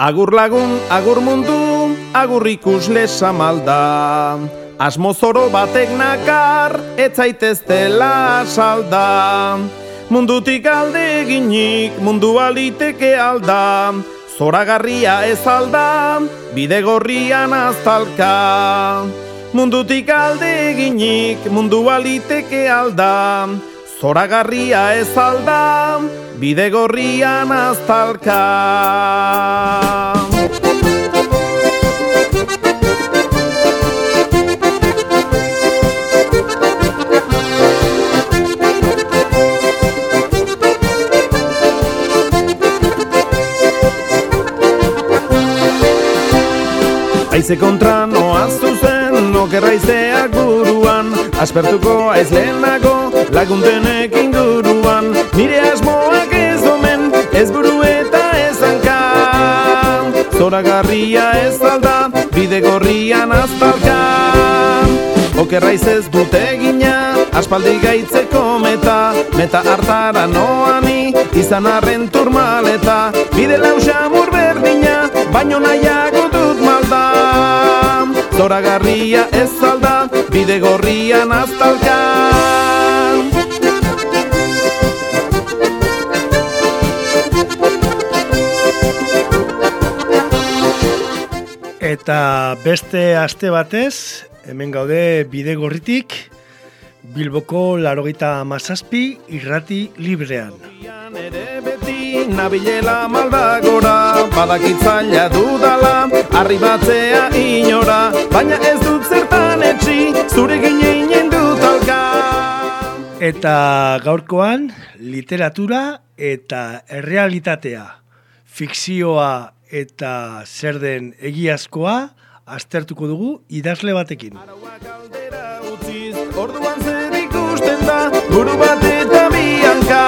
Agur lagun, agur mundu, agur ikusle samalda. Asmozoro batek nakar, etzaiteztela salda. Mundutik alde eginik, mundu aliteke alda. Zoragarria ez alda, bide gorrian aztalka. Mundutik alde eginik, mundu aliteke alda. Zoragarria ez alda, bide gorrian aztalka. Aize kontra noa zuzen, okerraizeak buruan. Aspertuko aiz lehenago, laguntenek inguruan. Nire asmoak ez omen, ez buru eta ez hanka. Zoragarria ez alda, bide gorrian aztalka Okerraiz ez dute gina, aspaldi gaitzeko meta. Meta hartara noani, izan arren turmaleta. Bide lausa berdina, baino nahiago dut malda Zoragarria ez alda, bide gorrian aztalka Eta beste aste batez, hemen gaude bide gorritik, Bilboko larogita mazazpi irrati librean. Nabilela maldagora Badakitzaila dudala Arribatzea inora. Baina ez dut zertan etxi Zure gineinen dut alka Eta gaurkoan literatura eta errealitatea, fikzioa eta zer den egiazkoa aztertuko dugu idazle batekin. Arauak aldera utziz Orduan zer ikusten da Buru bat eta bianka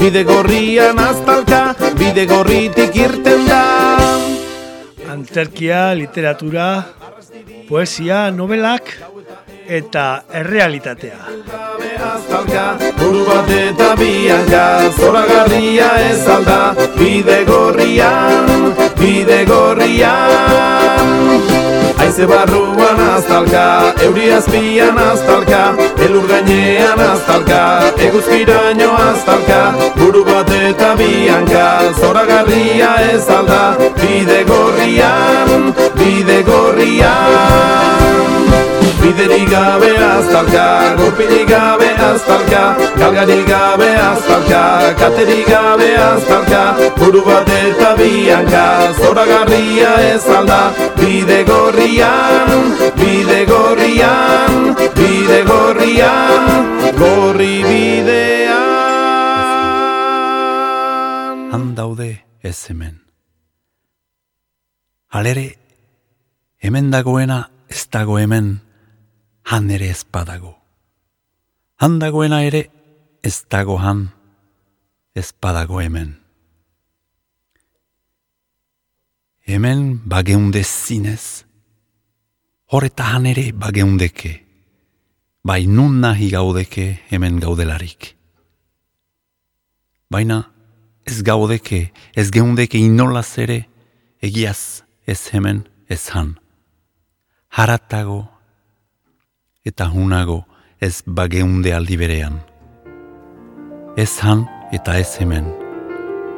Bide gorrian aztalka Bide gorritik irten da. Antzerkia, literatura, poesia, novelak eta errealitatea. Buru bat eta bianka Zoragarria ez alda Bide gorrian Bide gorrian. Aize barruan aztalka Euri azpian aztalka Elur gainean aztalka Eguzkiraino aztalka. Buru bat eta bianka Zoragarria ez alda Bide gorrian Bide gorrian Biderik gabe aztalka, gorpilik gabe aztalka. Galgarik gabe aztalka, katerik gabe aztalka. Buru bat eta bianka, zoragarria ez alda. Bide gorrian, bide gorrian, bide gorrian Gorri bidean. Han daude ez hemen. Halere, hemen dagoena ez dago hemen, han ere ez badago. Han dagoena ere ez dago han, ez badago hemen. Hemen bageunde zinez, horreta han ere bageundeke, bai nun nahi gaudeke hemen gaudelarik. Baina ez gaudeke, ez geundeke inolaz ere, egiaz ez hemen ez han. Haratago eta hunago ez bageunde aldi berean. Ez han eta ez hemen,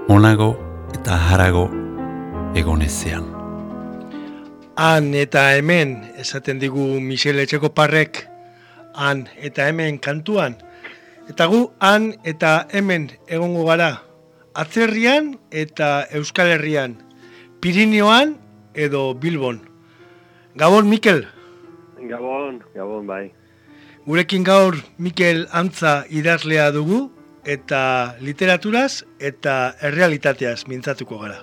onago eta harago egonezean. Han eta hemen, esaten digu Michele Etxeko parrek, han eta hemen kantuan. Eta gu han eta hemen egongo gara, atzerrian eta Euskal Herrian, Pirineoan edo Bilbon. Gabon, Mikel, Gabon, Gabon, bai. gurekin gaur Mikel Antza idazlea dugu, eta literaturaz eta errealitateaz mintzatuko gara.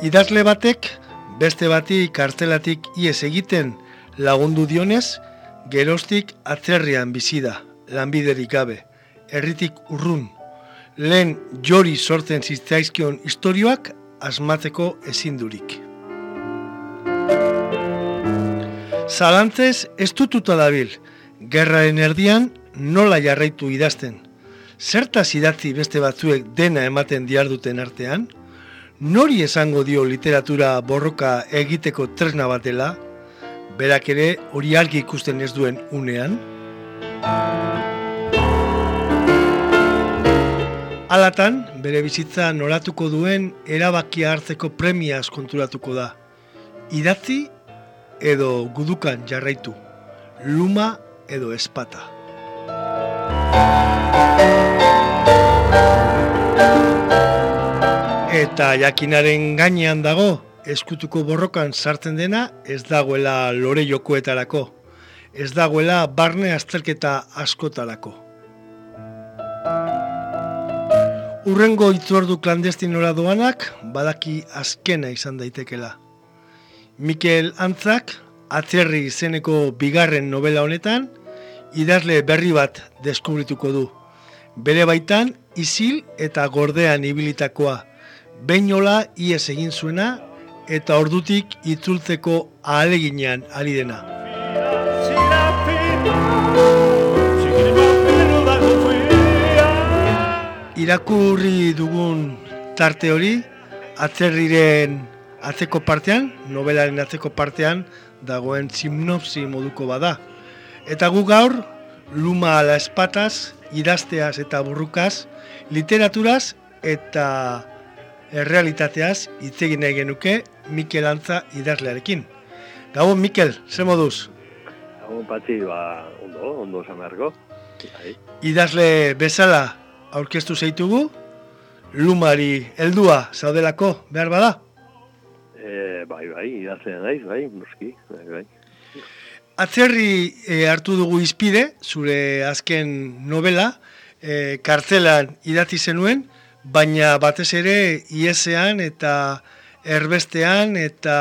Idazle batek beste bati kartzelatik ies egiten lagundu dionez, gerostik atzerrian bizi da, lanbiderik gabe, herritik urrun. Lehen jori sortzen zitzaizkion istorioak asmatzeko ezindurik. Zalantzez ez dututa dabil, gerraren erdian nola jarraitu idazten. Zertaz idatzi beste batzuek dena ematen diarduten artean? Nori esango dio literatura borroka egiteko tresna batela? Berak ere hori argi ikusten ez duen unean? Alatan, bere bizitza noratuko duen erabakia hartzeko premiaz konturatuko da. Idatzi edo gudukan jarraitu, luma edo espata. Eta jakinaren gainean dago, eskutuko borrokan sartzen dena ez dagoela lore jokoetarako, ez dagoela barne azterketa askotarako. Urrengo itzuardu klandestinora doanak, badaki azkena izan daitekela. Mikel Antzak, atzerri izeneko bigarren novela honetan, idazle berri bat deskubrituko du. Bere baitan, isil eta gordean ibilitakoa, beinola ies egin zuena eta ordutik itzultzeko ahaleginean ari dena. Irakurri dugun tarte hori, atzerriren atzeko partean, novelaren atzeko partean, dagoen simnopsi moduko bada. Eta gu gaur, luma ala espataz, idazteaz eta burrukaz, literaturaz eta errealitateaz itzegin nahi genuke Mikel Antza idazlearekin. Gabon, Mikel, ze moduz? Gabon, Patxi, ba, ondo, ondo esan beharko. Bai. Idazle bezala aurkeztu zeitugu, lumari heldua zaudelako behar bada? E, bai, bai, idazten naiz, bai, noski, bai, bai. Atzerri e, hartu dugu izpide, zure azken novela, e, kartzelan idatzi zenuen, baina batez ere iesean eta erbestean eta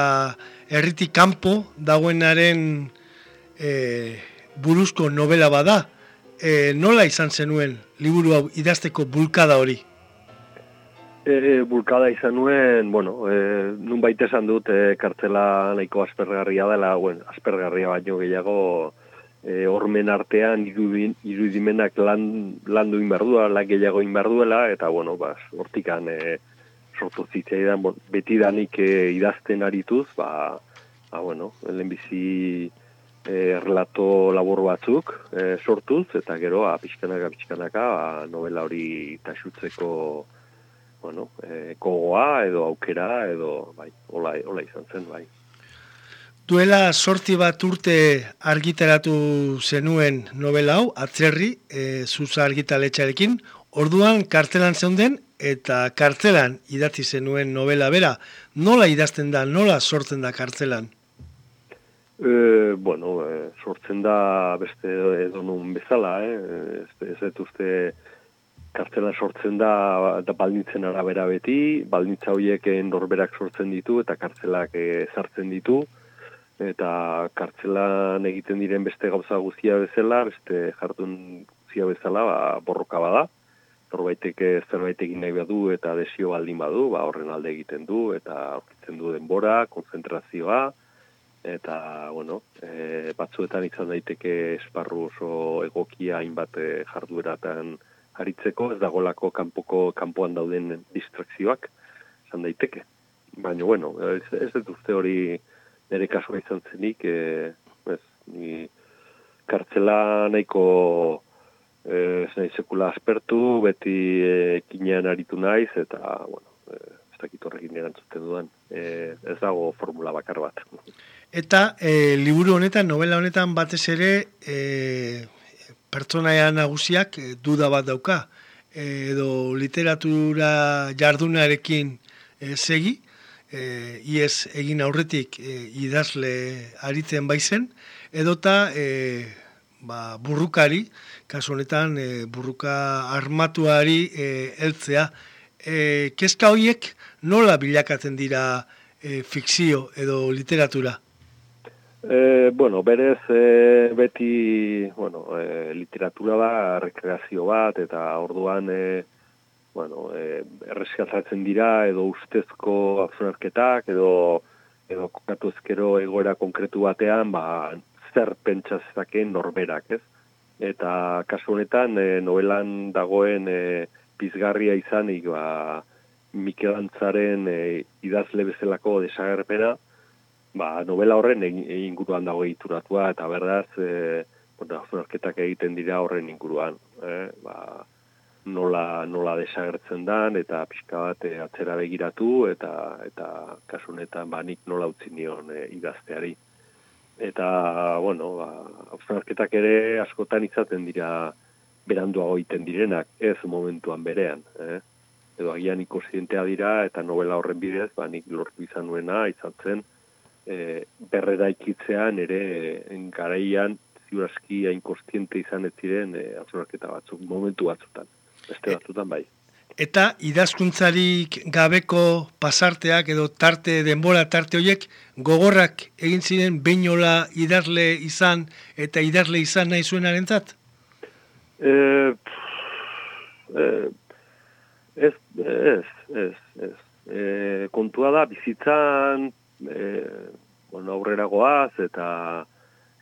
herritik kanpo dagoenaren e, buruzko novela bada. E, nola izan zenuen liburu hau idazteko bulkada hori? E, bulkada izan nuen, bueno, e, nun baita esan dut e, kartzela nahiko aspergarria dela, bueno, aspergarria baino gehiago e, ormen artean irudin, irudimenak lan, lan duin behar duela, gehiago inberduela, eta bueno, bas, hortikan e, sortu zitzaidan, bon, beti danik e, idazten arituz, ba, ba bueno, lehenbizi e, relato batzuk e, sortuz, eta gero, a, pixkanaka, pixkanaka, ba, novela hori tasutzeko bueno, e, kogoa edo aukera edo bai, hola, hola izan zen bai. Duela sorti bat urte argitaratu zenuen novela hau, atzerri, e, zuza argitaletxarekin, orduan kartelan zeunden eta kartzelan idatzi zenuen novela bera. Nola idazten da, nola sortzen da kartzelan? E, bueno, e, sortzen da beste edo nun bezala, eh? ez, ez, uste kartzela sortzen da, da baldintzen arabera beti, baldintza horiek norberak sortzen ditu eta kartzelak ezartzen ditu, eta kartzelan egiten diren beste gauza guztia bezala, beste jardun guztia bezala, ba, borroka bada, norbaitek zerbait egin nahi badu eta desio baldin badu, ba, horren alde egiten du, eta aurkitzen du denbora, konzentrazioa, eta, bueno, e, batzuetan izan daiteke esparru oso egokia hainbat e, jardueratan, aritzeko, ez dagolako kanpoko kanpoan dauden distrakzioak, izan daiteke. Baina, bueno, ez, ez dut uste hori nire kasua izan zenik, e, ez, ni kartzela nahiko e, nahi sekula aspertu, beti e, kinean aritu naiz, eta, bueno, e, ez dakit horrekin erantzuten dudan, e, ez dago formula bakar bat. Eta e, liburu honetan, novela honetan batez ere, e, pertsonaia nagusiak e, duda bat dauka. Edo literatura jardunarekin e, segi e, ies egin aurretik e, idazle aritzen baizen. Edota e, ba, burrukari kasu honetan e, burruka armatuari e, heltzea. E, kezka horiek nola bilakatzen dira e, fikzio edo literatura E, bueno, berez e, beti bueno, e, literatura da, rekreazio bat, eta orduan e, bueno, e, dira, edo ustezko azunarketak, edo edo kokatu ezkero egoera konkretu batean, ba, zer pentsazakeen norberak, ez? Eta kasu honetan, e, novelan dagoen e, pizgarria izanik, ba, Mikel Antzaren e, idazle bezalako desagerpena, ba, novela horren inguruan dago egituratua, eta berdaz, e, bueno, egiten dira horren inguruan. Eh? Ba, nola, nola desagertzen dan, eta pixka bat e, atzera begiratu, eta eta kasunetan ba, nik nola utzi nion e, idazteari. Eta, bueno, ba, ere askotan izaten dira beranduago egiten direnak, ez momentuan berean. Eh? Edo agian ikosidentea dira, eta novela horren bidez, ba, nik lortu izan nuena, izan e, berrera ikitzean ere garaian ziurazki hain kostiente izan ez ziren e, batzuk, momentu batzutan, beste batzutan bai. Eta idazkuntzarik gabeko pasarteak edo tarte denbora tarte horiek gogorrak egin ziren beinola idazle izan eta idazle izan nahi zuen arentzat? E, e, ez, ez, ez, ez. E, kontua da, bizitzan e, bueno, aurrera goaz, eta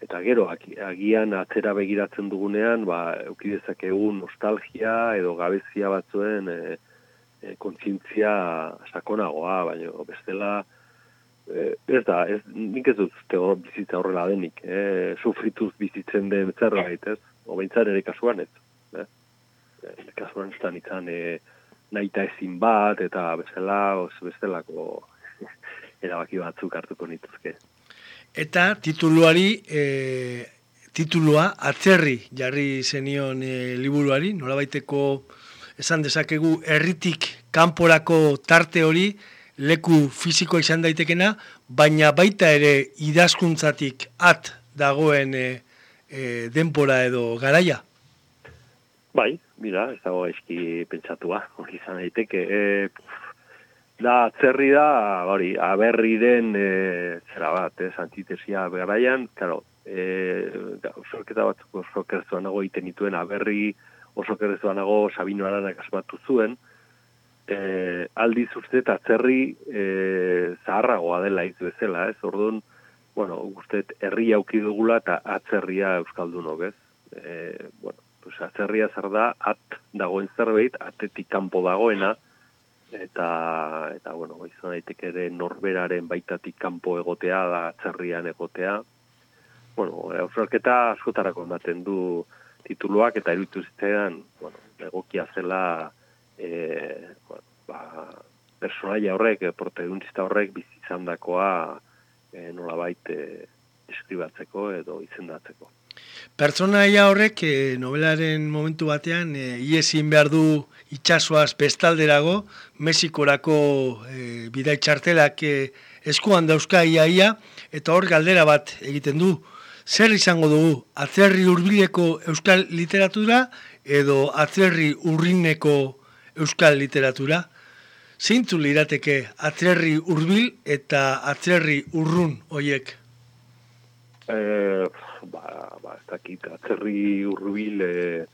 eta gero, agian atzera begiratzen dugunean, ba, eukidezak egun nostalgia edo gabezia batzuen e, e, kontzintzia sakonagoa, baina bestela, e, ez da, ez, nik ez dut bizitza horrela denik, e, sufrituz bizitzen den zerbait, ez? Obentzaren ere kasuan ez. Eh? E, kasuan ez da nintzen e, nahi ezin bat, eta bestela, bestelako erabaki batzuk hartuko nituzke. Eta tituluari, e, titulua atzerri jarri zenion e, liburuari, nolabaiteko esan dezakegu herritik kanporako tarte hori leku fisiko izan daitekena, baina baita ere idazkuntzatik at dagoen e, e, denpora edo garaia. Bai, mira, ez dago eski pentsatua, hori izan daiteke. E, Da, atzerri da, hori, aberri den, e, zera bat, ez, antitesia beraian, karo, e, sorketa batzuk oso kerzuan nago iten dituen, aberri oso kerzuan nago Sabino Aranak asmatu zuen, e, aldiz uste eta atzerri e, zaharragoa dela iz bezala, ez, orduan, bueno, uste, herri auki dugula eta atzerria euskaldunok, ez, e, bueno, pues, atzerria zer da, at dagoen zerbait, atetik kanpo dagoena, eta eta bueno, izan daiteke ere norberaren baitatik kanpo egotea da atzerrian egotea. Bueno, ausarketa askotarako ematen du tituluak eta iruditu zitzaidan, bueno, egokia zela eh bueno, ba personaia horrek, protagonista horrek bizi izandakoa eh nolabait eh eskribatzeko edo izendatzeko. Pertsonaia horrek e, novelaren momentu batean e, iesin behar du itxasoaz bestalderago, Mexikorako e, bidai txartelak e, eskuan dauzka iaia, eta hor galdera bat egiten du. Zer izango dugu, atzerri urbileko euskal literatura edo atzerri urrineko euskal literatura? Zeintzu lirateke atzerri urbil eta atzerri urrun hoiek? Eh, ba, ba, ez dakit, atzerri urbil, e,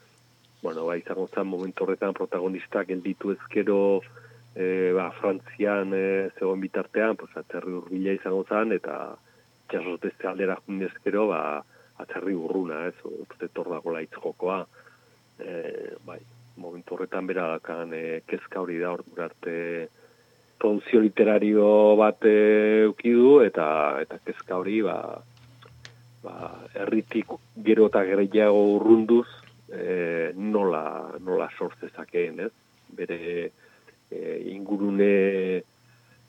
bueno, ba, izango zen momentu horretan protagonistak gelditu ezkero, e, ba, Frantzian e, zegoen bitartean, pues, atzerri urbila izango zen, eta jasotezte aldera jundezkero, ba, atzerri urruna, ez, uste dago laitz jokoa. E, bai, momentu horretan bera dakan e, kezka hori da hor arte produzio literario bat eukidu, eta, eta kezka hori, ba, ba, erritik gero eta gereiago urrunduz e, nola, nola sortzezakeen, ez? Bere e, ingurune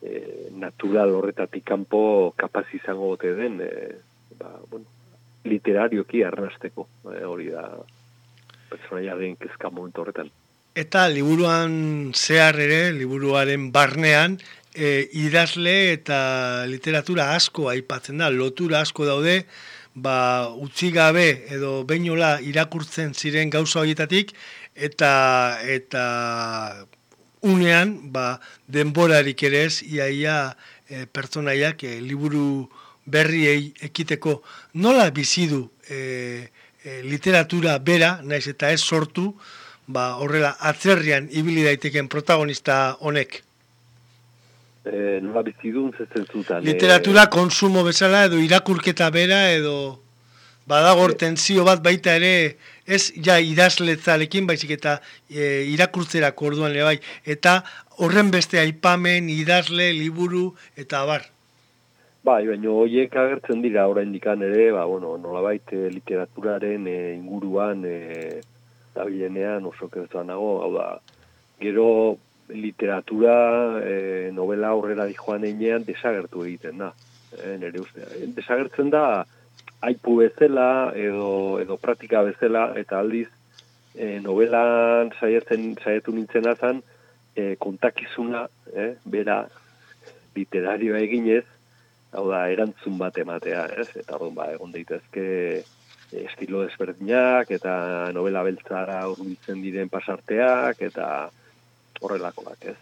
e, natural horretatik kanpo kapaz izango gote den, e, ba, bueno, literarioki arrasteko, e, hori da pertsonaia den kezka momentu horretan. Eta liburuan zehar ere, liburuaren barnean, e, idazle eta literatura asko aipatzen da, lotura asko daude, ba, utzi gabe edo beinola irakurtzen ziren gauza horietatik eta eta unean ba, denborarik ere ez iaia e, pertsonaiak e, liburu berriei ekiteko nola bizi du e, e, literatura bera naiz eta ez sortu ba, horrela atzerrian ibili daiteken protagonista honek e, nola bizi duen zezen zutan. Literatura konsumo bezala edo irakurketa bera edo badagor e, tentzio bat baita ere ez ja idazletzarekin baizik eta e, irakurtzerak orduan ere bai eta horren beste aipamen, idazle, liburu eta abar. Bai, baina horiek agertzen dira oraindikan ere, ba, bueno, nolabait e, literaturaren e, inguruan e, dabilenean oso kertuan nago, hau da, gero literatura e, novela aurrera di joan einean desagertu egiten da. E, nere uste, desagertzen da aipu bezala edo, edo praktika bezala eta aldiz e, novelan saietzen saietu nintzen azan e, kontakizuna, e, bera literarioa eginez, hau da, erantzun bat ematea, ez? Eta hori, ba, egon daitezke estilo desberdinak eta novela beltzara urbiltzen diren pasarteak eta horrelakoak, ez?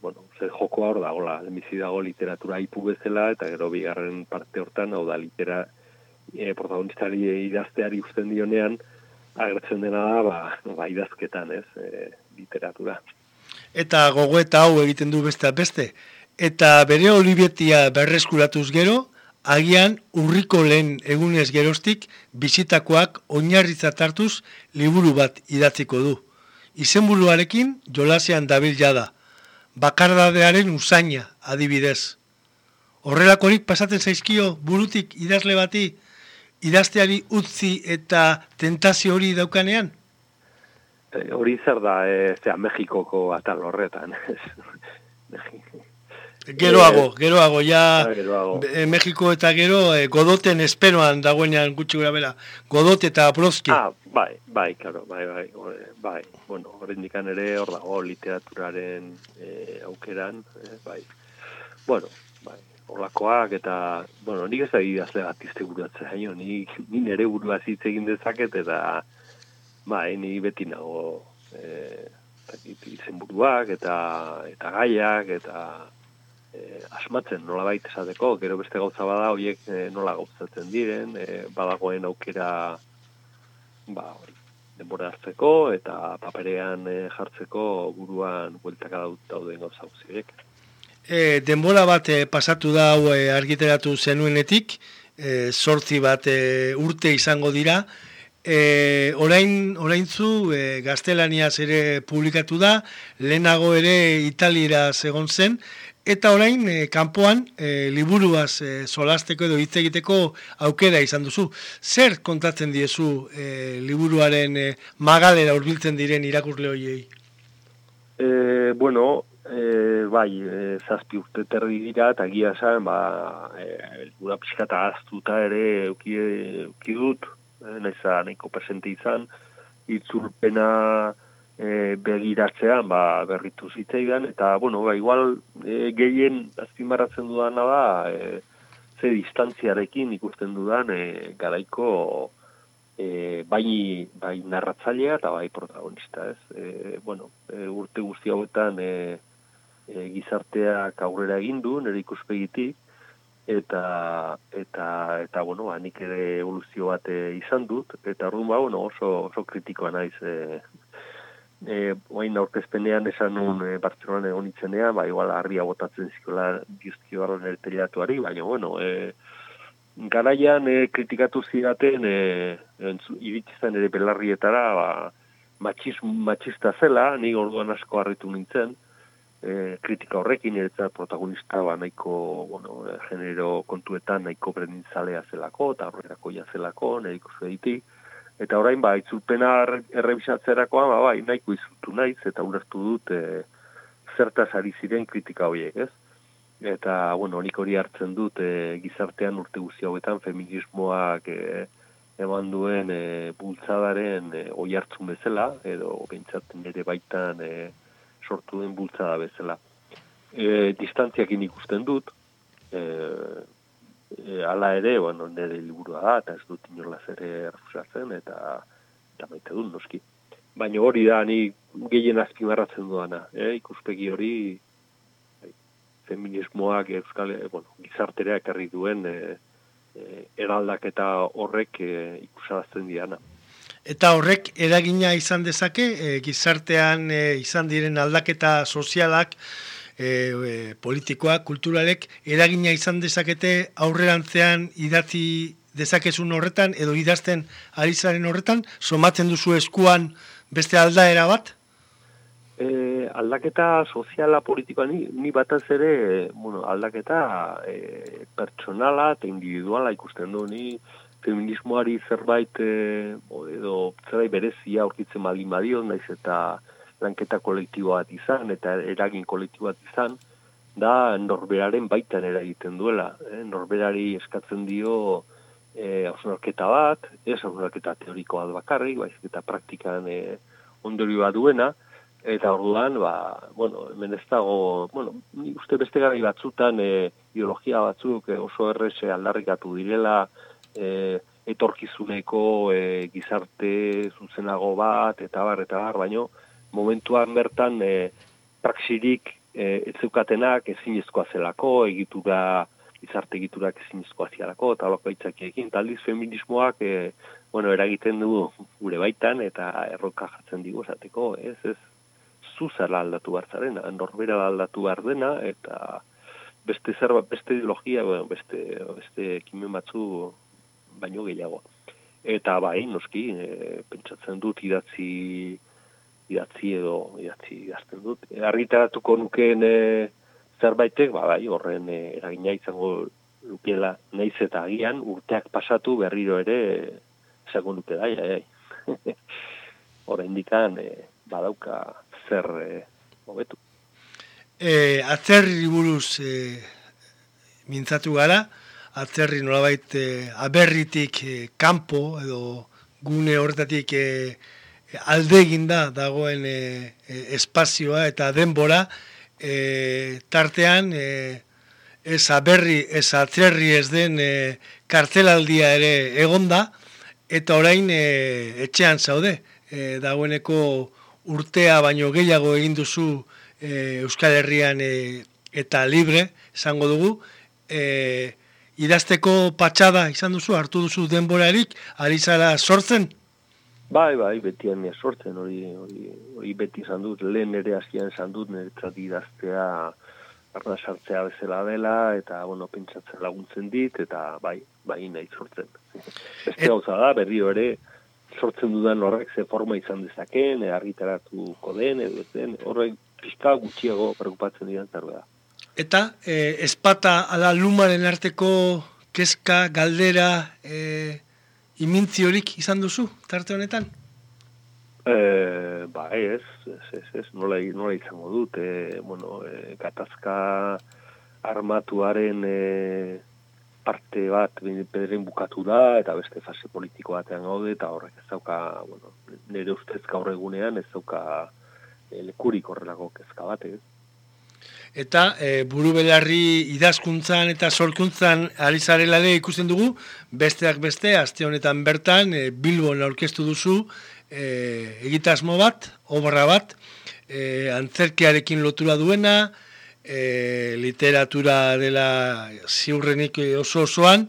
bueno, zer joko hor dago, la, bizi dago literatura ipu bezala, eta gero bigarren parte hortan, hau da, litera, e, protagonistari idazteari usten dionean, agertzen dena da, ba, ba idazketan, ez, e, literatura. Eta gogoeta hau egiten du beste beste, eta bere olibietia berreskuratuz gero, agian urriko lehen egunez gerostik, bizitakoak oinarritzat hartuz liburu bat idatziko du izenburuarekin jolasean dabil jada, bakardadearen usaina adibidez. Horrelakorik pasatzen zaizkio burutik idazle bati, idazteari utzi eta tentazio hori daukanean? E, hori zer da, e, zera, Mexikoko atal horretan. Geroago, eh, geroago, ja eh, Mexiko eta gero eh, godoten esperoan dagoenean gutxi gara bera. Godot eta Broski. Ah, bai, bai, claro, bai, bai, bai. Bueno, horrendikan ere hor dago literaturaren eh, aukeran, eh, bai. Bueno, bai, horlakoak eta, bueno, nik ez da idazle bat izte buratzen, haino, ni, ni nere burua zitze egin dezaket eta, bai, ni beti nago, eh, izen buruak eta, eta gaiak eta, eh, asmatzen nola baita esateko, gero beste gauza bada, horiek eh, nola gauzatzen diren, eh, badagoen aukera ba, denbora hartzeko eta paperean eh, jartzeko buruan bueltaka dauden gauza guzirek. E, denbora bat e, pasatu da hau e, argiteratu zenuenetik, e, sortzi bat e, urte izango dira, e, orain, orain zu e, gaztelaniaz ere publikatu da, lehenago ere italira egon zen, Eta orain, e, kanpoan, e, liburuaz e, solasteko edo hitz egiteko aukera izan duzu. Zer kontatzen diezu e, liburuaren e, magalera urbiltzen diren irakurle horiei? E, bueno, e, bai, e, zazpi urte terdi dira, eta gia esan, ba, e, libura pixkata aztuta ere euki, euki dut, e, nahiko presente izan, itzulpena e, begiratzean ba, berritu zitzaidan, eta, bueno, ba, igual e, gehien azpimarratzen dudana da, e, ze distantziarekin ikusten dudan e, garaiko e, bai, bai narratzailea eta bai protagonista, ez? E, bueno, e, urte guzti hauetan e, e, gizarteak aurrera egin du, nire ikuspegitik, eta eta eta bueno, ba, nik ere evoluzio bat izan dut. Eta orduan ba bueno, oso oso kritikoa naiz eh e, oain aurkezpenean esan nun e, Bartzelonan egon itzenean, ba, igual harria botatzen zikola dizkio barron erteliatuari, baina, bueno, e, garaian e, kritikatu zidaten, e, iritzizan ere belarrietara, ba, matxiz, matxista zela, ni orduan asko harritu nintzen, e, kritika horrekin, eretzat protagonista, ba, nahiko, bueno, genero kontuetan nahiko brendintzalea zelako, eta horrerako zelako, nahiko zeditik, Eta orain ba itzulpena errebisatzerakoa ba bai nahiko izutu naiz eta ulertu dut e, zertaz ari ziren kritika horiek, ez? Eta bueno, nik hori hartzen dut e, gizartean urte guzti hauetan feminismoak e, eman duen e, bultzadaren e, oihartzun bezala edo pentsatzen ere baitan e, sortu den bultzada bezala. E, distantziakin ikusten dut, e, e, ala ere, bueno, nire liburua da, eta ez dut inolaz ere refusatzen, eta, eta maite dut, noski. Baina hori da, ni gehien azpimarratzen duana, eh? ikuspegi hori, bai, feminismoak euskal, e, bueno, gizarterea ekarri duen e, e, eraldaketa horrek e, ikusarazten diana. Eta horrek eragina izan dezake, e, gizartean e, izan diren aldaketa sozialak, e, politikoak, kulturalek, eragina izan dezakete aurrerantzean idatzi dezakezun horretan, edo idazten ari zaren horretan, somatzen duzu eskuan beste aldaera bat? E, aldaketa soziala politikoa ni, ni bataz ere, bueno, aldaketa e, pertsonala eta individuala ikusten du, ni feminismoari zerbait e, edo zerbait berezia aurkitzen baldin badio, naiz eta lanketa kolektibo bat izan eta eragin kolektibo bat izan, da norberaren baitan eragiten duela. Eh? Norberari eskatzen dio e, bat, ez hausnarketa teoriko bat bakarrik, baizik eta praktikan e, ondorioa duena, eta orduan, ba, bueno, hemen ez dago, bueno, uste beste gari batzutan e, ideologia batzuk oso errese aldarrikatu direla, e, etorkizuneko e, gizarte zuzenago bat, eta bar, eta bar, baino, momentuan bertan e, praxirik e, ez zeukatenak ezin zelako, egitura, gizarte egiturak ezin zialako, eta loko itzakiekin, taldiz feminismoak, e, bueno, eragiten du gure baitan, eta erroka jatzen digu esateko, ez, ez, zuzala aldatu hartzaren, norbera aldatu behar dena, eta beste zer, beste ideologia, bueno, beste, beste kimen batzu baino gehiago. Eta bai, noski, e, pentsatzen dut idatzi idatzi edo idatzi idazten dut. E, argitaratuko nukeen e, zerbaitek, ba, bai, horren e, eragina izango lukiela naiz eta agian urteak pasatu berriro ere esango nuke da, ai, Horre indikan e, badauka zer e, hobetu. E, atzerri buruz e, mintzatu gara, atzerri nolabait e, aberritik e, kanpo edo gune horretatik e, alde eginda dagoen e, espazioa eta denbora e, tartean e, ez aberri, ez atzerri ez den e, kartzelaldia ere egonda eta orain e, etxean zaude e, dagoeneko urtea baino gehiago egin duzu e, Euskal Herrian e, eta libre, esango dugu, e, idazteko patxada izan duzu, hartu duzu denborarik, ari zara sortzen? Bai, bai, beti ania sortzen, hori, hori, hori beti izan dut, lehen ere askian izan dut, nire idaztea arna sartzea bezala dela, eta, bueno, pentsatzen laguntzen dit, eta bai, bai, nahi sortzen. Beste gauza da, berri ere, sortzen dudan horrek ze forma izan dezaken, argitaratuko den, edo den, horrek pixka gutxiago preocupatzen dian zerbera. Eta e, espata ala lumaren arteko kezka, galdera, e, imintzi horik izan duzu, tarte honetan? E, ba ez, ez, ez, ez, nola, nola izango dut, e, bueno, e, gatazka armatuaren e, parte bat pedren bukatu da, eta beste fase politiko batean gaude, eta horrek ez dauka, bueno, nire ustez gaur egunean ez dauka e, lekurik horrelako kezka bat, ez? Eta e, buru belarri idazkuntzan eta sorkuntzan ari zarela ikusten dugu, besteak beste, aste honetan bertan, e, Bilbon aurkeztu duzu, e, egitasmo bat, obra bat, e, antzerkiarekin lotura duena, e, literatura dela ziurrenik oso osoan,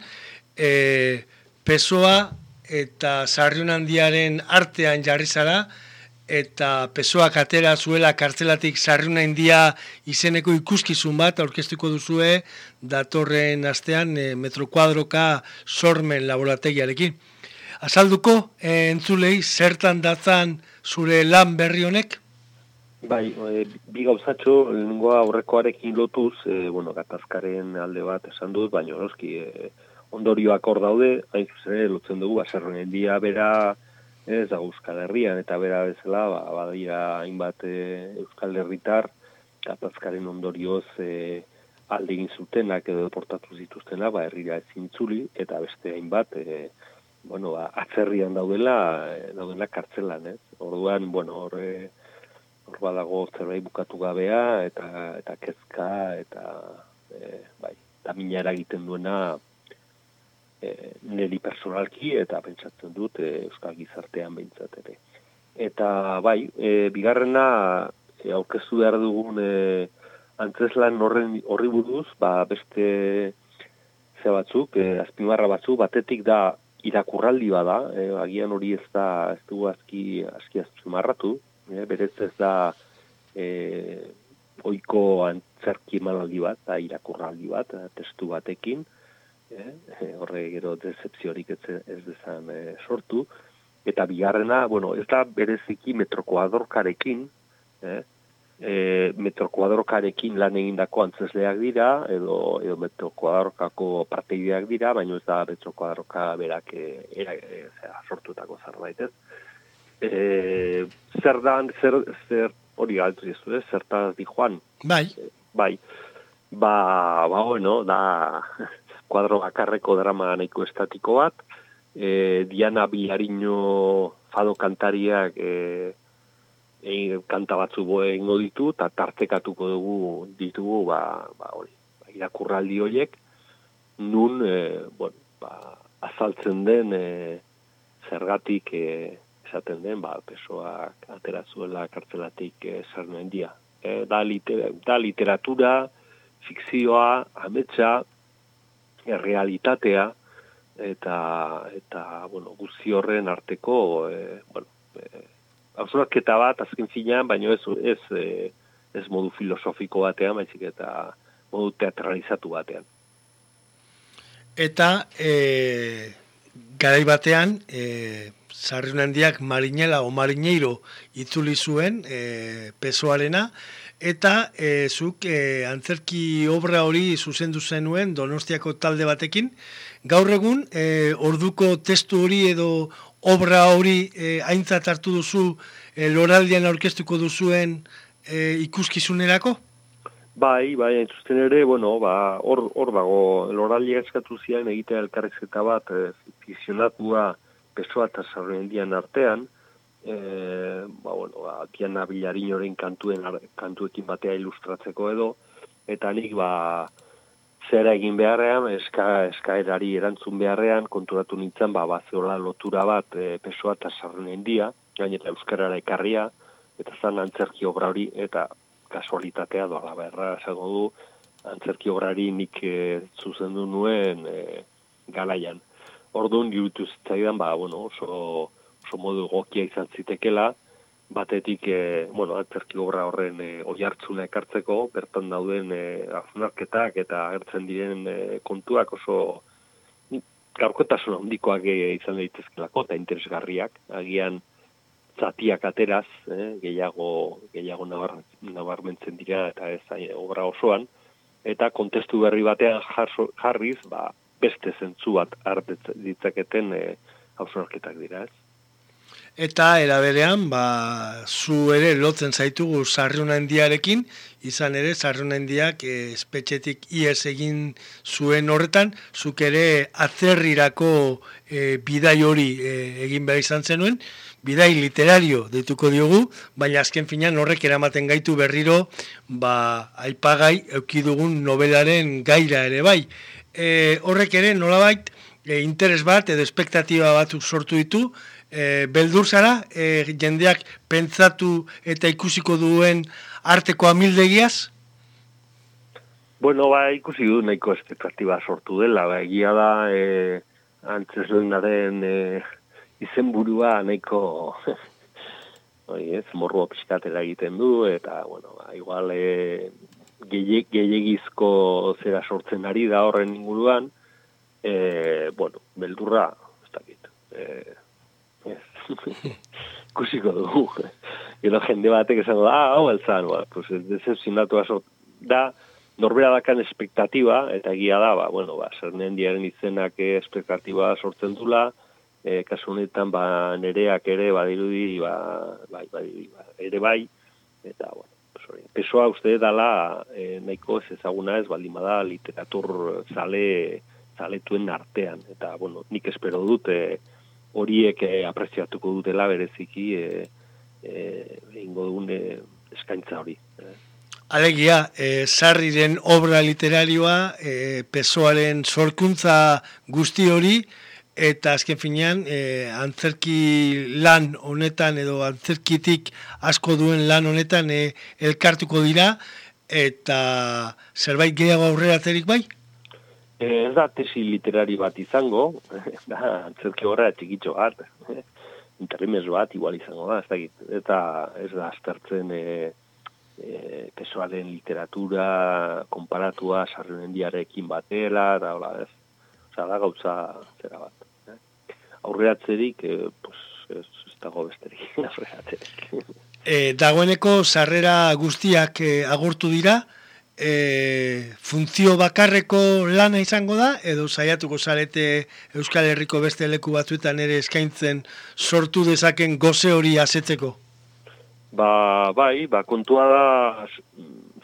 e, pesoa eta sarriun handiaren artean jarri zara, eta pesoak atera zuela kartzelatik sarruna india izeneko ikuskizun bat aurkeztuko duzue datorren astean e, metrokuadroka sormen laborategiarekin. Azalduko, e, entzulei, zertan datzan zure lan berri honek? Bai, e, bi gauzatxo, lengoa aurrekoarekin lotuz, e, bueno, gatazkaren alde bat esan dut, baina noski, e, ondorioak hor daude, hain zuzen, lotzen dugu, azerren india bera, ez da Euskal Herrian eta bera bezala ba badira hainbat e, Euskal Herritar katazkaren ondorioz e, alde egin zutenak edo deportatu zituztena ba herrira ezin itzuli eta beste hainbat e, bueno ba, atzerrian daudela daudela kartzelan ez? Orduan bueno hor hor badago zerbait bukatu gabea eta eta kezka eta e, bai tamina eragiten duena e, niri personalki eta pentsatzen dut e, euskal gizartean behintzat ere. Eta bai, e, bigarrena e, aurkeztu behar dugun e, antzeslan horren horri buruz, ba, beste ze batzuk, e, azpimarra batzuk, batetik da irakurraldi bada, e, agian hori ez da ez du azki, azki azpimarratu, e, berez ez da e, oiko antzerki emanaldi bat, da irakurraldi bat, testu batekin, eh, horre gero decepziorik ez, ez dezan eh, sortu, eta bigarrena, bueno, ez da bereziki metrokoadorkarekin, eh, e, metrokuadrokarekin lan egindako antzesleak dira, edo, edo metrokuadrokako parteideak dira, baina ez da metrokuadroka berak e, era, e, zera, sortutako zerbait ez. E, zer da, zer, zer hori galtu dizu, ez, zertaz di joan. Bai. E, bai. Ba, ba, bueno, da, kuadro bakarreko drama nahiko estatiko bat, e, Diana Bilariño fado kantariak e, e, kanta batzu boengo ditu, eta tartekatuko dugu ditugu, ba, ba hori, ba, irakurraldi horiek, nun, e, bueno, ba, azaltzen den e, zergatik e, esaten den, ba, pesoak aterazuela kartzelatik e, zer dia. E, da, da literatura, fikzioa, ametsa, realitatea, eta, eta bueno, guzti horren arteko, e, bueno, e, hausnarketa bat azken finean, baino ez ez e, ez modu filosofiko batean, baizik eta modu teatralizatu batean. Eta e, garai batean e, Sarri handiak Marinela o Marineiro itzuli zuen e, pesoarena eta e, zuk e, antzerki obra hori zuzendu zenuen Donostiako talde batekin. Gaur egun e, orduko testu hori edo obra hori e, aintzat hartu duzu e, loraldian aurkeztuko duzuen e, ikuskizunerako? Bai, bai, entzuzten ere, bueno, ba, hor, hor dago, loraldia eskatu zian egitea elkarrezketa bat, e, fizionatua pesoa eta zarren artean, e, ba, bueno, ba, Diana Billarinoren kantuen, kantuekin batea ilustratzeko edo, eta nik, ba, zera egin beharrean, eska, eskaerari erantzun beharrean, konturatu nintzen, ba, bazeola lotura bat e, pesoa eta sarren dia, gaineta euskarara ekarria, eta zan antzerki obra hori, eta kasualitatea doa, berra, esango du, antzerki obrari nik e, zuzendu nuen e, galaian. Orduan, girutu zitzaidan, ba, bueno, oso, oso modu gokia izan zitekela, batetik e, bueno, antzerki obra horren e, oi hartzuna ekartzeko, bertan dauden e, afunarketak eta agertzen diren e, kontuak oso gaurkotasun handikoak e, izan daitezkelako eta interesgarriak, agian zatiak ateraz, e, gehiago, gehiago nabar, nabarmentzen dira eta ez obra osoan, eta kontestu berri batean jarriz, ba, beste zentzu bat hartetz ditzaketen e, dira ez. Eta eraberean, ba, zu ere lotzen zaitugu sarrunen diarekin, izan ere sarrunen diak eh, espetxetik ies egin zuen horretan, zuk ere atzerrirako e, bidai hori eh, egin behar izan zenuen, bidai literario dituko diogu, baina azken finan horrek eramaten gaitu berriro, ba, aipagai eukidugun nobelaren gaira ere bai. E, horrek ere nolabait, e, interes bat edo espektatiba batzuk sortu ditu, e, beldur zara, e, jendeak pentsatu eta ikusiko duen arteko amildegiaz? Bueno, ba, ikusi du nahiko espektatiba sortu dela, ba, egia da, e, antzes lehenaren e, izenburua nahiko oi, ez, morro pixkatela egiten du, eta, bueno, ba, igual, e, gehiagizko zera sortzen ari da horren inguruan, e, bueno, beldurra, ez dakit, e, kusiko dugu. Gero jende batek esan ah, hau elzan, ba, pues, decepcionatu aso, da, norbera dakan espektatiba, eta egia da, ba, bueno, ba, diaren izenak espektatiba sortzen dula, e, kasu honetan, ba, nereak ere, badirudi, ba, bai, bai, ba, ere bai, eta, bueno, sorry. Pesoa uste dala e, nahiko ez ezaguna ez baldin bada literatur zale zaletuen artean eta bueno, nik espero dut e, horiek e, apreziatuko dutela bereziki e, e, ingo dugun eskaintza hori. Alegia, e, sarriren obra literarioa, e, pesoaren sorkuntza guzti hori, eta azken finean, e, antzerki lan honetan, edo antzerkitik asko duen lan honetan e, elkartuko dira, eta zerbait gehiago aurrera terik bai? Eh, ez da tesi literari bat izango, da, antzerki horra txikitxo bat, interrimez bat igual izango da, ez da, eta ez da aztertzen e, e, pesoaren literatura konparatua sarren diarekin batela, eta hola, ez. Osa, da gauza zera bat. Eh? Aurreatzerik, e, pues, ez, ez dago besterik, aurreatzerik. E, dagoeneko sarrera guztiak e, agurtu dira, e, funtzio bakarreko lana izango da, edo saiatuko zarete Euskal Herriko beste leku batzuetan ere eskaintzen sortu dezaken goze hori azetzeko? Ba, bai, ba, kontua da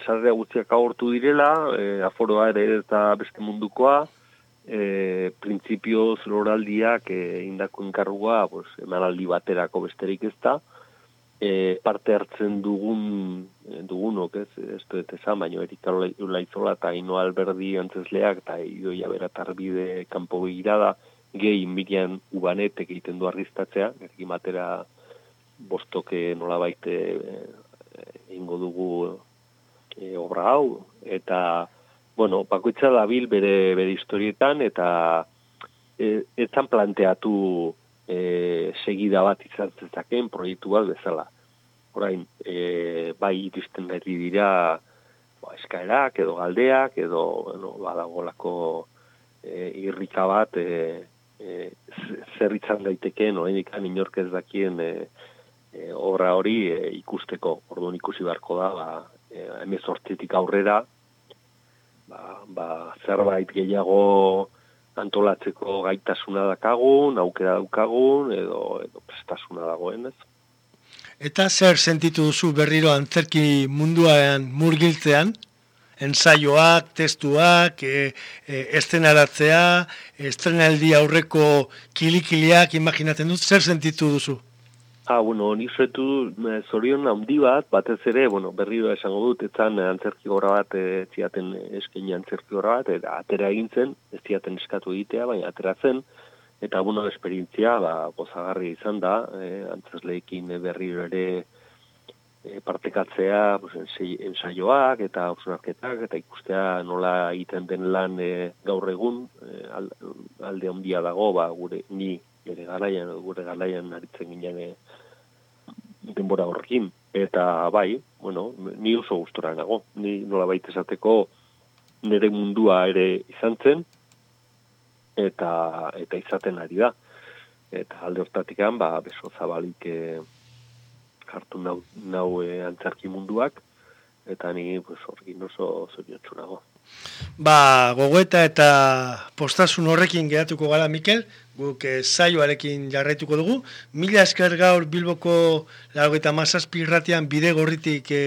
sarrera guztiak agurtu direla, e, aforoa ere eta beste mundukoa, e, printzipioz loraldiak e, indako enkarrua, pues, emanaldi baterako besterik ez da, e, parte hartzen dugun e, dugunok, ez, ez dut ezan, baina erika laizola eta ino alberdi antzesleak eta idoia beratarbide kanpo begirada gehi mirian ubanetek egiten du arriztatzea, erki matera bostoke nola baite e, ingo dugu e, obra hau, eta bueno, bakoitza da bil bere, bere historietan, eta e, etzan planteatu e, segida bat izan zezaken proiektu bat bezala. Orain, e, bai iristen berri dira ba, eskaerak edo galdeak edo no, badagolako e, irrika bat e, e, zer izan daiteke no, inork ez dakien e, e, obra hori e, ikusteko. Orduan ikusi beharko da, ba, e, emezortzetik aurrera, ba, ba, zerbait gehiago antolatzeko gaitasuna dakagun, aukera daukagun, edo, edo prestasuna dagoen, ez? Eta zer sentitu duzu berriro antzerki munduan murgiltzean? Ensaioak, testuak, e, e, estenaratzea, estrenaldi aurreko kilikiliak imaginatzen dut, zer sentitu duzu? Ah, bueno, ni zetu zorion handi bat, batez ere, bueno, berriro esango dut, etzan antzerki gora bat, e, ziaten eskaini antzerki gora bat, eta atera egintzen, ez ziaten eskatu egitea, baina atera zen, eta bueno, esperientzia, ba, gozagarri izan da, e, antzesleikin berriro ere e, partekatzea, pues, ensaioak eta ursunarketak, eta ikustea nola egiten den lan e, gaur egun, e, alde ondia dago, ba, gure, ni, gure garaian, gure garaian aritzen ginen, e, denbora horrekin. Eta bai, bueno, ni oso gustora nago. Ni nola baita esateko nire mundua ere izan zen, eta, eta izaten ari da. Eta alde hortatik ba, beso zabalik e, hartu nau, nau e, antzarki munduak, eta ni pues, horrekin oso zoriotsu nago. Ba, gogoeta eta postasun horrekin geratuko gara, Mikel, guk e, zaioarekin jarraituko dugu. Mila esker gaur Bilboko lago eta mazazpirratian bide gorritik e,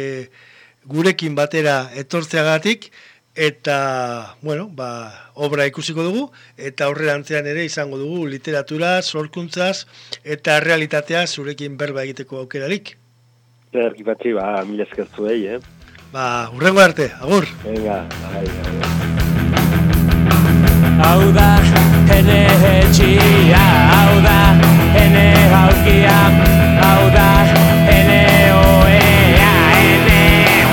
gurekin batera etortzeagatik, eta, bueno, ba, obra ikusiko dugu, eta horrelantzean ere izango dugu literatura, sorkuntzaz, eta realitatea zurekin berba egiteko aukerarik. Erki batzi, ba, mila esker zuei, eh? Ba, urrengo arte, agur. Venga, bai. Hau da, ene etxia, hau da, ene haukia, hau da, ene oea, ene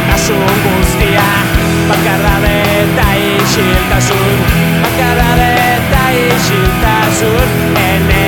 ondasun guztia, bakarra beta isiltasun, bakarra beta isiltasun, ene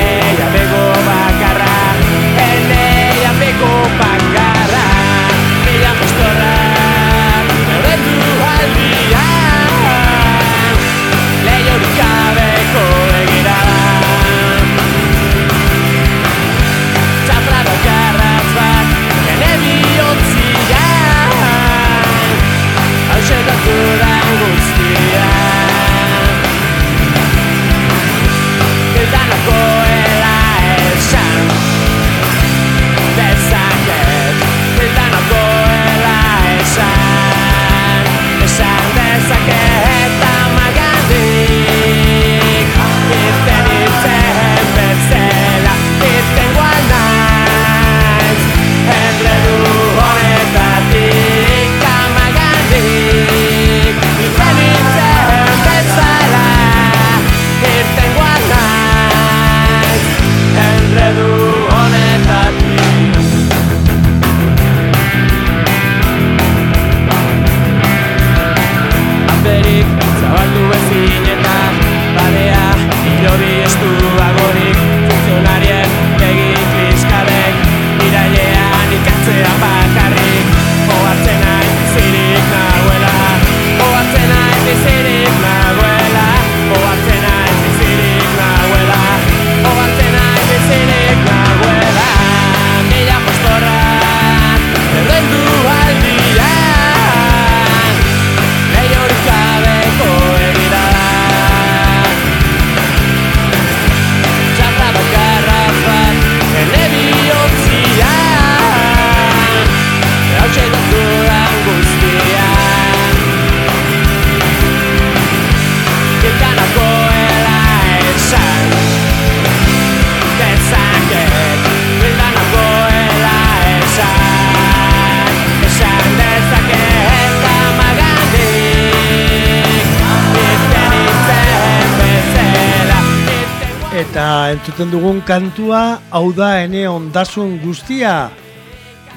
entzuten dugun kantua, hau da ene ondasun guztia.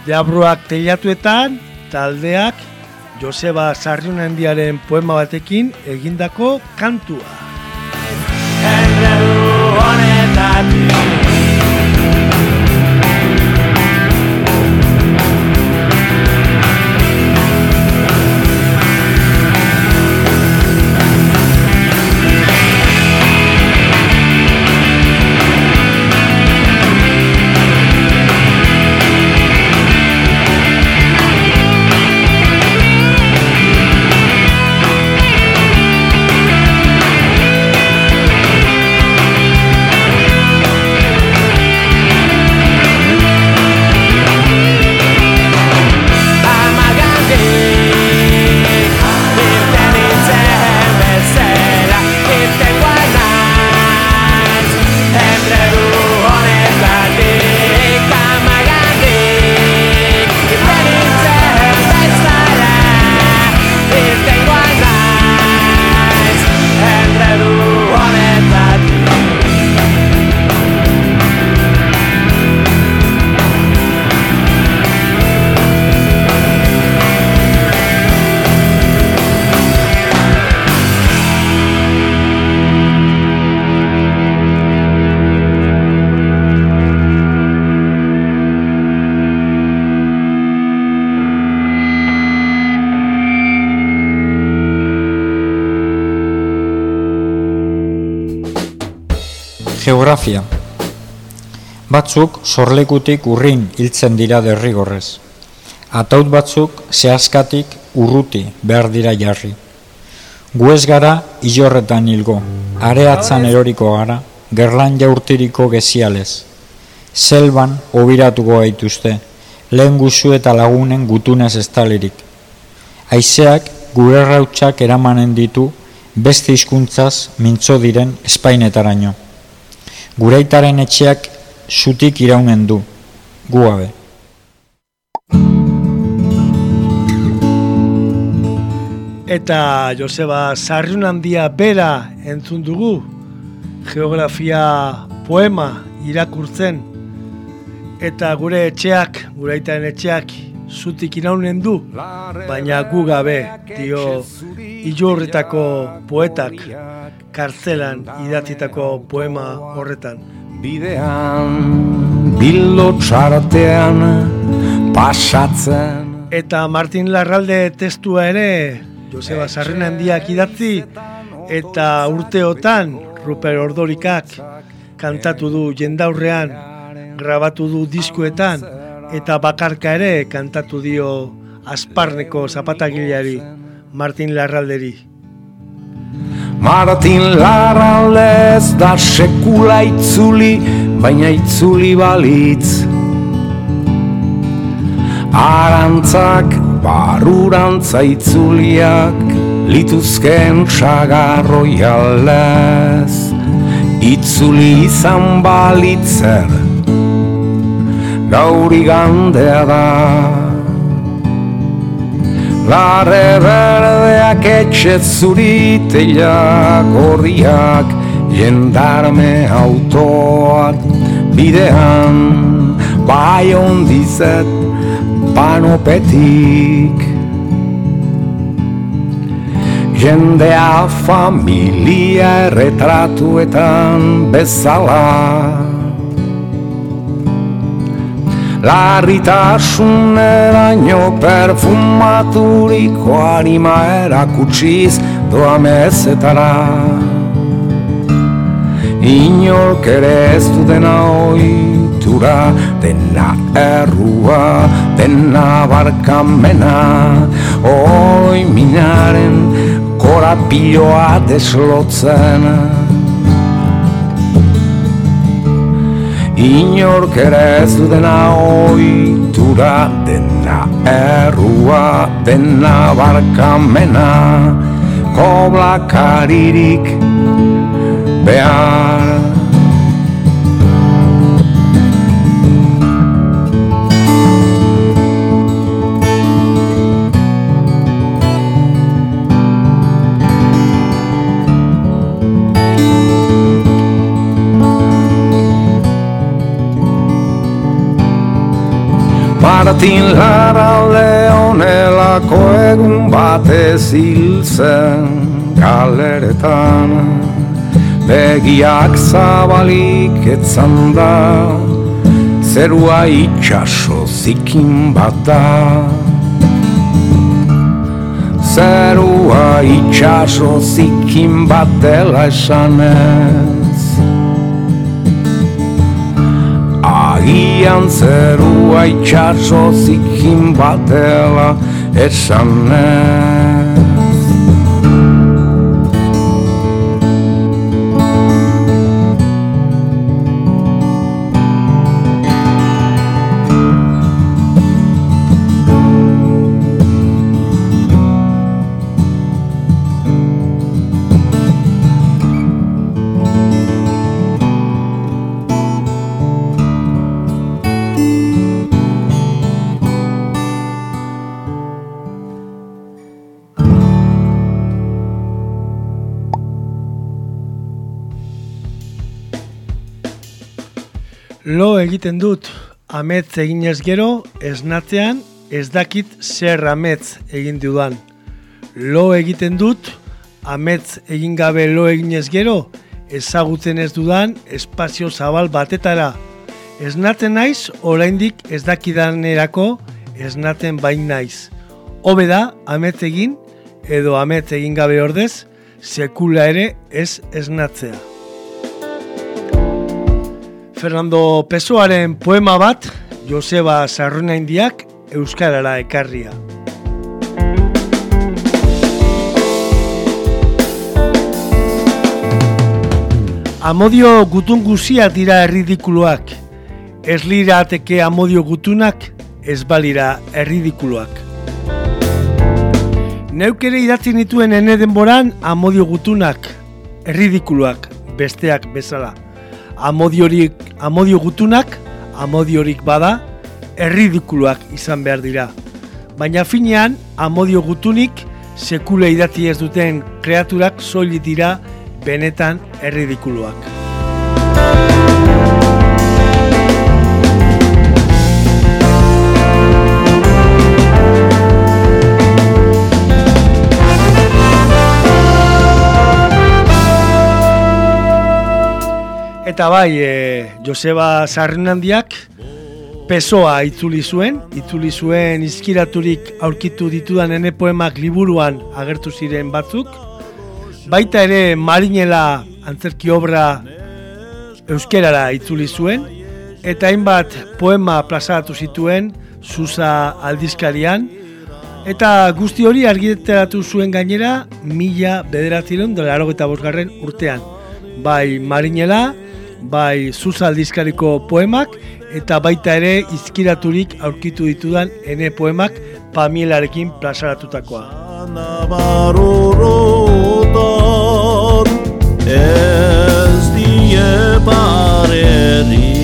Deabroak telatuetan, taldeak Joseba Sarriunendiaren poema batekin egindako kantua. Batzuk sorlekutik urrin hiltzen dira derrigorrez. Ataut batzuk zehazkatik urruti behar dira jarri. Gu ez gara ilorretan hilgo, areatzan eroriko gara, gerlan jaurtiriko gezialez. Selban obiratuko gaituzte, lehen guzu eta lagunen gutunez estalirik. Aizeak gure rautsak eramanen ditu beste hizkuntzaz mintzo diren espainetaraino gureitaren etxeak zutik iraunen du, guabe. Eta Joseba Sarriun handia bera entzun dugu, geografia poema irakurtzen, eta gure etxeak, gureitaren etxeak, zutik iraunen du, baina gu gabe, dio, ilurritako poetak, kartzelan idatzitako poema horretan. Bidean, bilo txartean, pasatzen. Eta Martin Larralde testua ere, Joseba Sarren handiak idatzi, eta urteotan, Ruper Ordorikak, kantatu du jendaurrean, grabatu du diskuetan, eta bakarka ere kantatu dio Asparneko zapatagileari, Martin Larralderi. Martin Larraldez da sekula itzuli, baina itzuli balitz. Arantzak barurantza itzuliak, lituzken sagarroi aldez. Itzuli izan balitzer, gauri gandea da. Larre berdeak etxe zuriteilak horriak jendarme autoak bidean. Bai ondizet panopetik. Jendea familia erretratuetan bezala Larritasun eraino perfumaturiko anima erakutsiz doa mezetara Inork ere ez du dena oitura, dena errua, dena barkamena. Oi minaren korapioa Inork ere ez du dena oitura Dena errua, dena barkamena Koblakaririk behar Martin Lara leonelako egun batez hil zen galeretan. Begiak zabalik etzan da Zerua itxaso zikin bat da. Zerua itxaso zikin bat dela esanez Agian zerua itxaso zikin batela esan egiten dut ametz eginez gero, esnatzean ez dakit zer ametz egin dudan. Lo egiten dut ametz egin gabe lo eginez gero, ezagutzen ez dudan espazio zabal batetara. Esnatzen naiz, oraindik ez dakidanerako esnatzen bain naiz. Hobe da, ametz egin, edo ametz egin gabe ordez, sekula ere ez esnatzea. Fernando Pessoaren poema bat, Joseba Sarrunaindiak Euskarara ekarria. Amodio gutun guziak dira erridikuluak. Ez lira ateke amodio gutunak, ez balira erridikuluak. Neuk ere idatzi nituen ene denboran amodio gutunak, erridikuluak, besteak bezala amodiorik, amodio gutunak, amodiorik bada, erridikuluak izan behar dira. Baina finean, amodio gutunik, sekule idatzi ez duten kreaturak soilik dira benetan erridikuluak. Eta bai, e, Joseba Sarrenandiak pesoa itzuli zuen, itzuli zuen izkiraturik aurkitu ditudan ene poemak liburuan agertu ziren batzuk. Baita ere marinela antzerki obra euskerara itzuli zuen, eta hainbat poema plazaratu zituen Susa aldizkarian, eta guzti hori argiteratu zuen gainera mila bederatziron dela bosgarren urtean. Bai marinela, bai Zuza aldizkariko poemak eta baita ere izkiraturik aurkitu ditudan ene poemak pamielarekin plazaratutakoa. Ez die pareri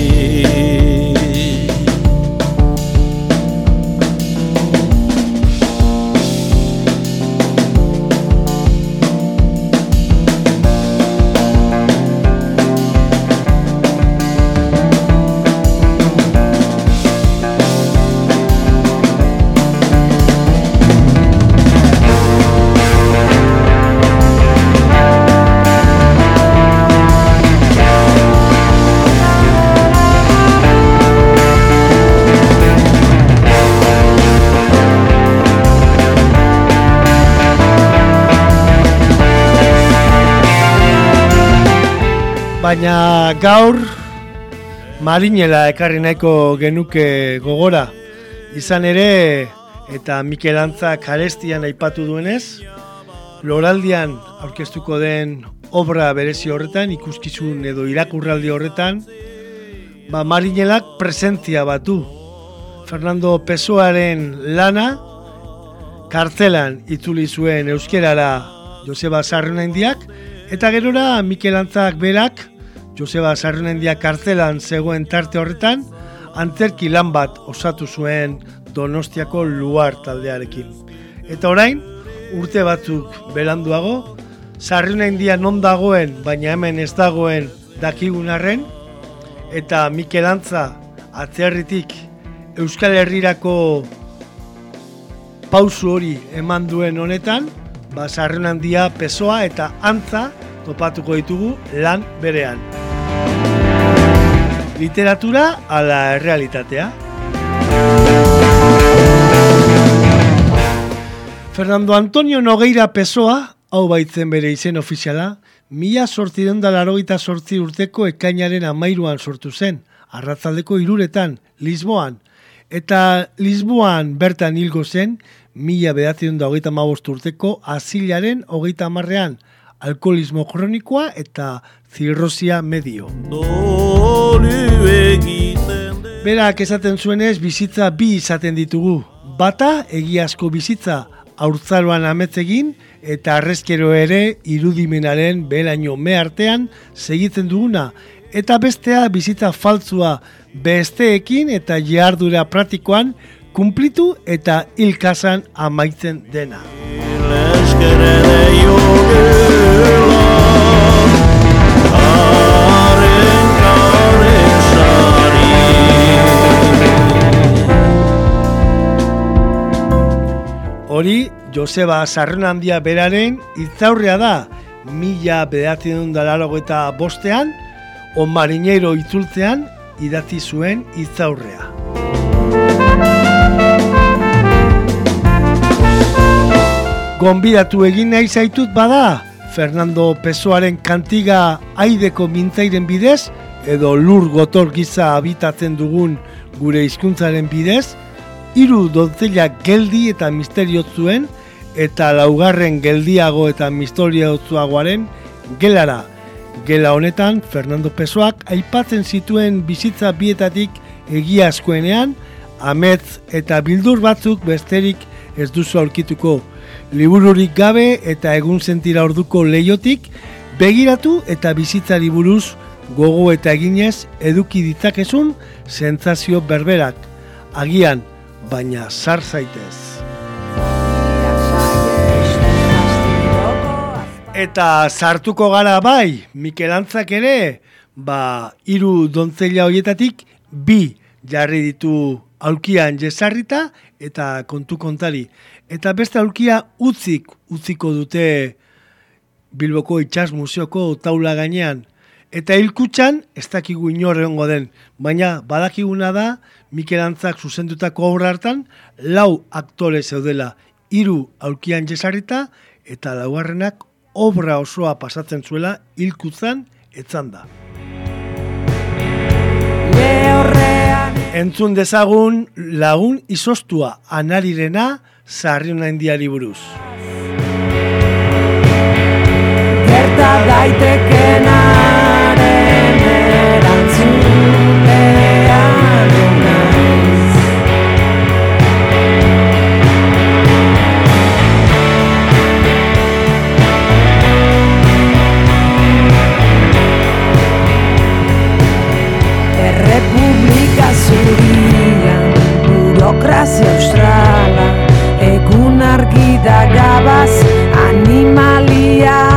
Baina gaur marinela ekarri nahiko genuke gogora. Izan ere, eta Mikel Antza karestian aipatu duenez, loraldian aurkeztuko den obra berezi horretan, ikuskizun edo irakurraldi horretan, ba marinelak presentzia batu. Fernando Pessoaren lana, kartzelan itzuli zuen euskerara Joseba Sarrenaindiak, eta gerora Mikel Antzak berak, Joseba Sarrenendia kartzelan zegoen tarte horretan, antzerki lan bat osatu zuen Donostiako luar taldearekin. Eta orain, urte batzuk beranduago, Sarrenendia non dagoen, baina hemen ez dagoen dakigun arren, eta Mikel Antza atzerritik Euskal Herrirako pausu hori eman duen honetan, ba, sarren handia pesoa eta antza topatuko ditugu lan berean. Literatura ala realitatea. Fernando Antonio Nogueira Pesoa, hau baitzen bere izen ofiziala, mila sorti den da sortzi urteko ekainaren amairuan sortu zen, arratzaldeko iruretan, Lisboan, eta Lisboan bertan hilgo zen, mila behatzen da hogeita urteko azilaren hogeita amarrean, alkoholismo kronikoa eta zirrosia medio. Berak esaten zuenez bizitza bi izaten ditugu. Bata egiazko bizitza aurtzaroan ametzegin eta arrezkero ere irudimenaren belaino me artean segitzen duguna. Eta bestea bizitza faltzua besteekin eta jardura praktikoan kumplitu eta hilkazan amaitzen dena. Hori, Joseba Sarren handia beraren itzaurrea da, mila bedatzen eta bostean, on marinero itzultzean idatzi zuen itzaurrea. Gonbidatu egin nahi zaitut bada, Fernando Pesoaren kantiga aideko mintzairen bidez, edo lur gotor giza habitatzen dugun gure hizkuntzaren bidez, hiru dontzela geldi eta misterio zuen, eta laugarren geldiago eta misteriotzuagoaren gelara. Gela honetan, Fernando Pesoak aipatzen zituen bizitza bietatik egia askoenean, ametz eta bildur batzuk besterik ez duzu aurkituko libururik gabe eta egun sentira orduko leiotik, begiratu eta bizitzari buruz gogo eta eginez eduki ditzakezun sentsazio berberak. Agian, baina zar zaitez. Eta sartuko gara bai, Mikelantzak ere, ba, hiru dontzela hoietatik bi jarri ditu aulkian jesarrita eta kontu kontari. Eta beste aulkia utzik utziko dute Bilboko Itxas Museoko taula gainean. Eta hilkutxan ez dakigu inorre hongo den, baina badakiguna da Mikel Antzak zuzendutako obra hartan lau aktore zeudela hiru aulkian jesarita eta laugarrenak obra osoa pasatzen zuela hilkutzan etzan da. Entzun dezagun lagun izostua anarirena sarri una indiari buruz. Gerta daitekenaren australa, egun argi da gabaz animalia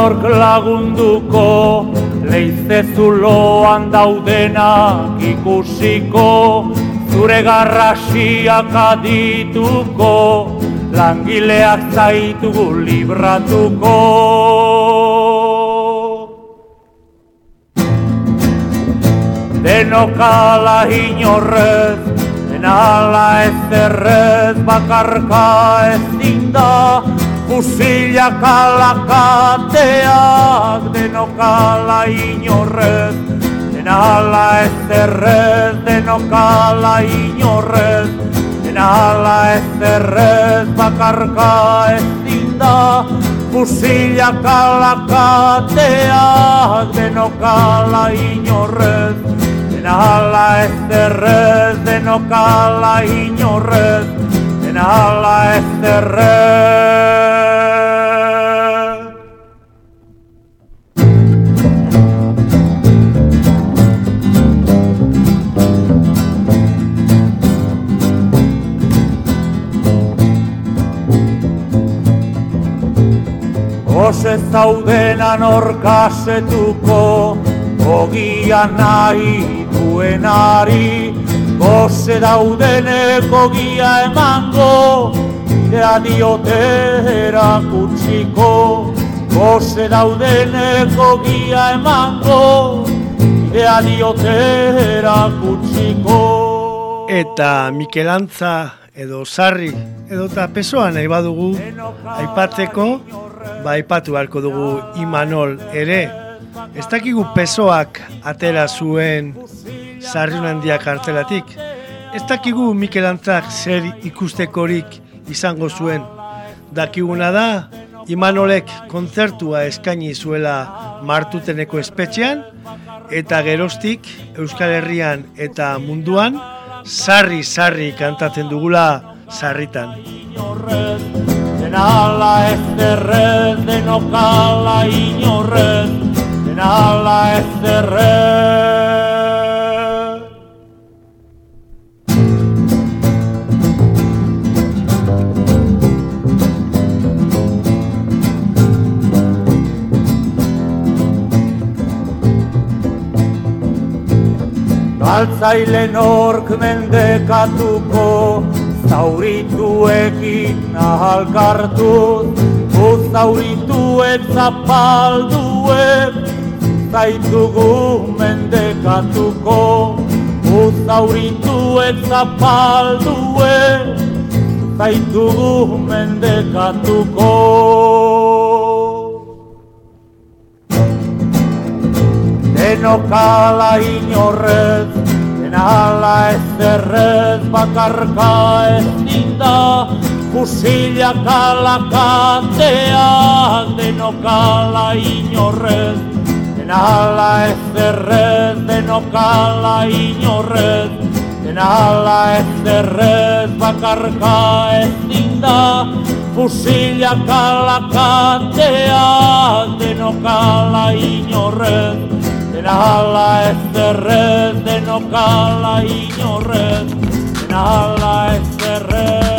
Langilean ork lagunduko Leize zuloan daudenak ikusiko Zure garrasiak adituko Langileak zaitugu libratuko. Denokala inorrez, denala ez errez, bakarka ez dinda, fusilak alakateak, denokala inorrez, denala ez errez, denokala inorrez, denala ez errez, bakarka ez dinda, fusilak alakateak, denokala inorrez, Denala ez derrez, denokala inorrez, denala ez derrez. Ose zaudenan orkasetuko, ogia nahi duenari Gose daudenek ogia emango Idea diote erakutsiko. Gose daudenek ogia emango Idea diote erakutsiko. Eta Mikelantza edo Sarri edo eta Pesoa nahi badugu aipatzeko, ba aipatu beharko dugu Imanol ere. Ez dakigu Pesoak atera zuen Sarri handia kartelatik. Ez dakigu Mikelantzak zer ikustekorik izango zuen. Dakiguna da, Imanolek kontzertua eskaini zuela martuteneko espetxean, eta gerostik Euskal Herrian eta munduan, sarri-sarri kantatzen dugula sarritan. Denala ez derrez, denokala inorrez, denala ez derrez. Galtzaile nork mendekatuko, zaurituekin nahalkartuz, Uz zaurituek zapalduek, zaitugu mendekatuko, Uz zaurituek zapalduek, zaitugu mendekatuko. Denokala inorrez, denala ez errez, bakarka ez dinda, fusilak alakateak, denokala inorrez, denala ez errez, denokala inorrez, denala ez errez, bakarka ez dinda, fusilak alakateak, denokala inorrez, Denala ez derrez, denokala inorrez, denala ez derrez.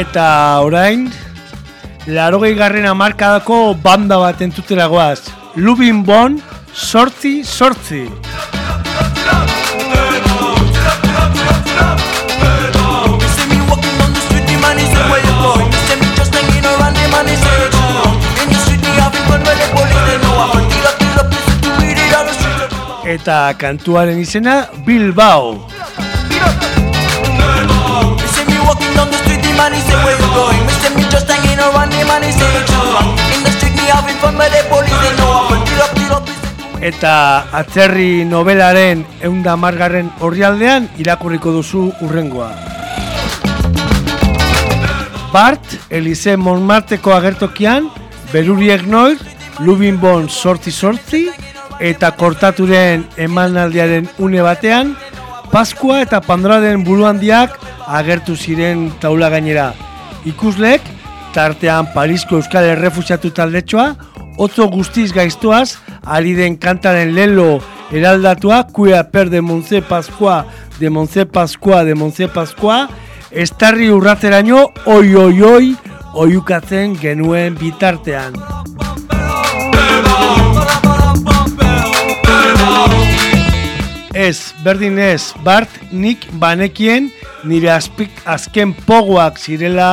Eta orain, larogei garren amarkadako banda bat entzutera goaz. Lubin Bon, sortzi, sortzi. Eta kantuaren izena Bilbao. Eta atzerri nobelaren eunda margarren orrialdean irakurriko duzu urrengoa. Bart, Elise Monmarteko agertokian, Beruriek Noir, Lubin Bon sorti sorti, eta kortaturen emanaldiaren une batean, Paskua eta Pandoraden buruandiak agertu ziren taula gainera. Ikuslek, tartean Parisko Euskal Errefusiatu taldetxoa, otzo guztiz gaiztoaz, ari den kantaren lelo eraldatua, kuea per de Montse Pasqua, de Montse Pasqua, de Montse Pasqua, estarri urrateraino, oi, oi, oi, oiukatzen genuen bitartean. Ez, berdin ez, Bart, nik banekien nire azpik azken pogoak zirela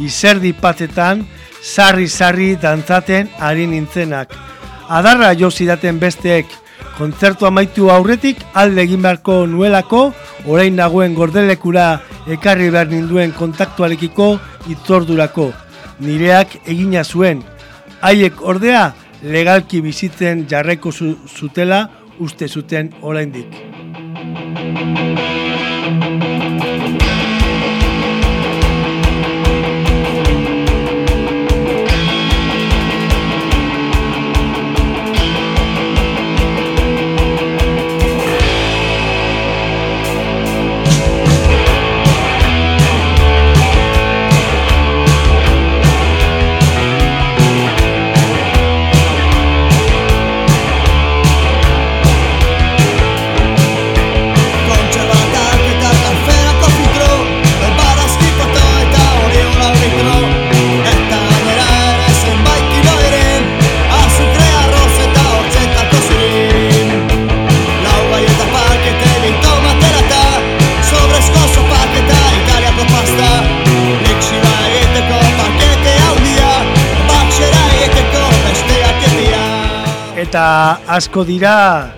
izerdi patetan, sarri-sarri dantzaten ari nintzenak. Adarra jo zidaten besteek, kontzertu amaitu aurretik alde egin beharko nuelako, orain nagoen gordelekura ekarri behar ninduen kontaktualekiko itzordurako. Nireak egina zuen, haiek ordea legalki bizitzen jarreko zutela uste zuten oraindik. Thank you. Eta asko dira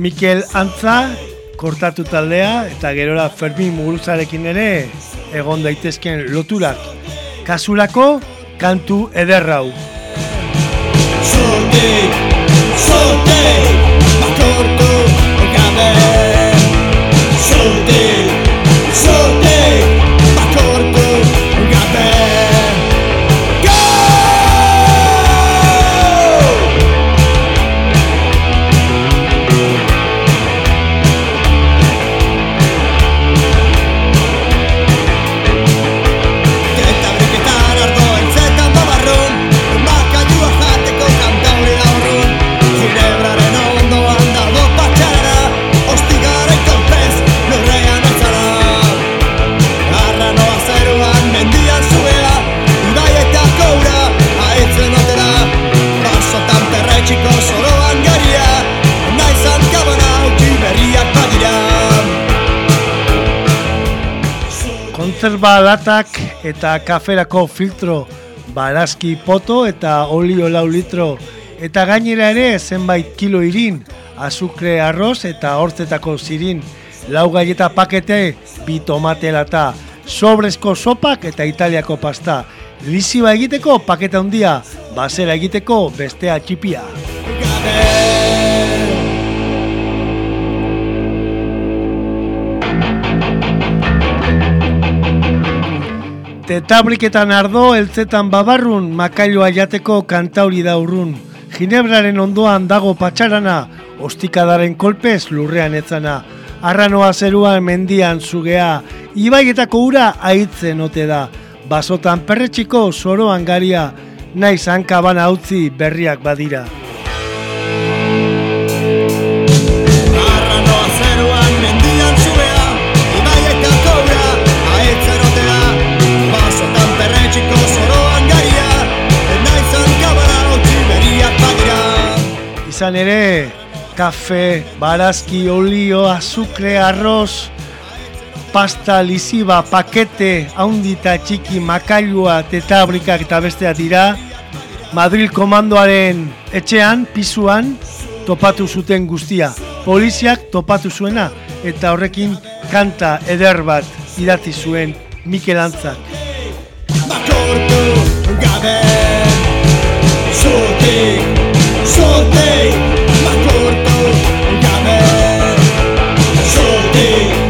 Mikel Antza kortatu taldea eta gerora Fermin Muguruzarekin ere egon daitezken loturak. Kasurako kantu ederrau. Zote, zote, kontzerba latak eta kaferako filtro barazki poto eta olio lau litro. Eta gainera ere zenbait kilo irin azukre arroz eta hortzetako zirin. Lau galleta pakete bi tomate lata sobrezko sopak eta italiako pasta. Liziba egiteko paketa handia basera egiteko bestea txipia Tetabriketan ardo, eltzetan babarrun, makailoa jateko kantauri da urrun. Ginebraren ondoan dago patxarana, ostikadaren kolpez lurrean etzana. Arranoa zeruan mendian zugea, ibaietako ura aitzen ote da. Basotan perretxiko soroan garia, naiz hankabana utzi berriak badira. Izan ere, kafe, barazki, olio, azukre, arroz, pasta, liziba, pakete, haundita, txiki, makailua, tetabrikak eta bestea dira, Madrid komandoaren etxean, pisuan, topatu zuten guztia. Poliziak topatu zuena, eta horrekin kanta eder bat idatzi zuen Mikel Antzak. Bakortu gabe, soltei Beste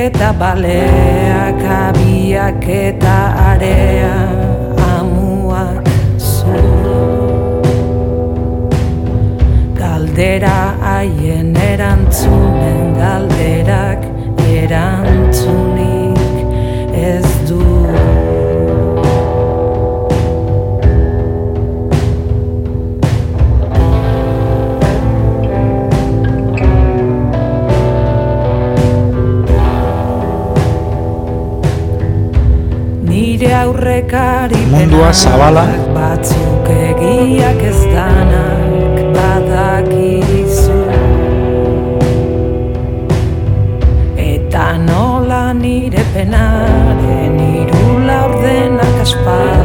eta baleak, abiak eta area amuak zu Galdera haien erantzunen galderak Mundua penak zabala. Batzuk egiak ez danak badakizu Eta nola nire penaren irula ordenak aspaldi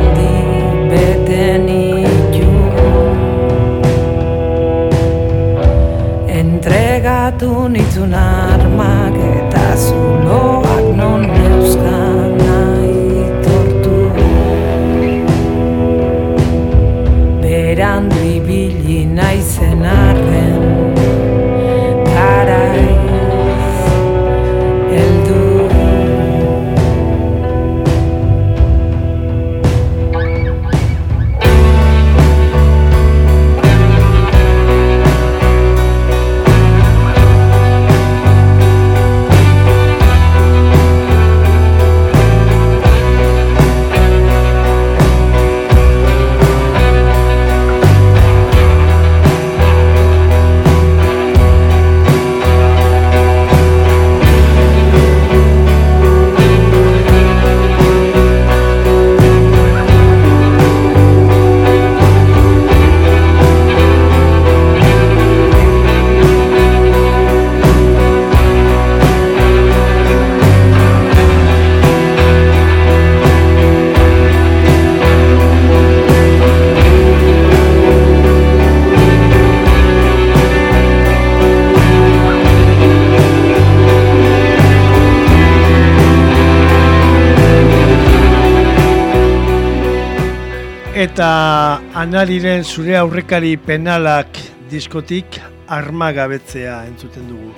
analiren zure aurrekari penalak diskotik armagabetzea entzuten dugu.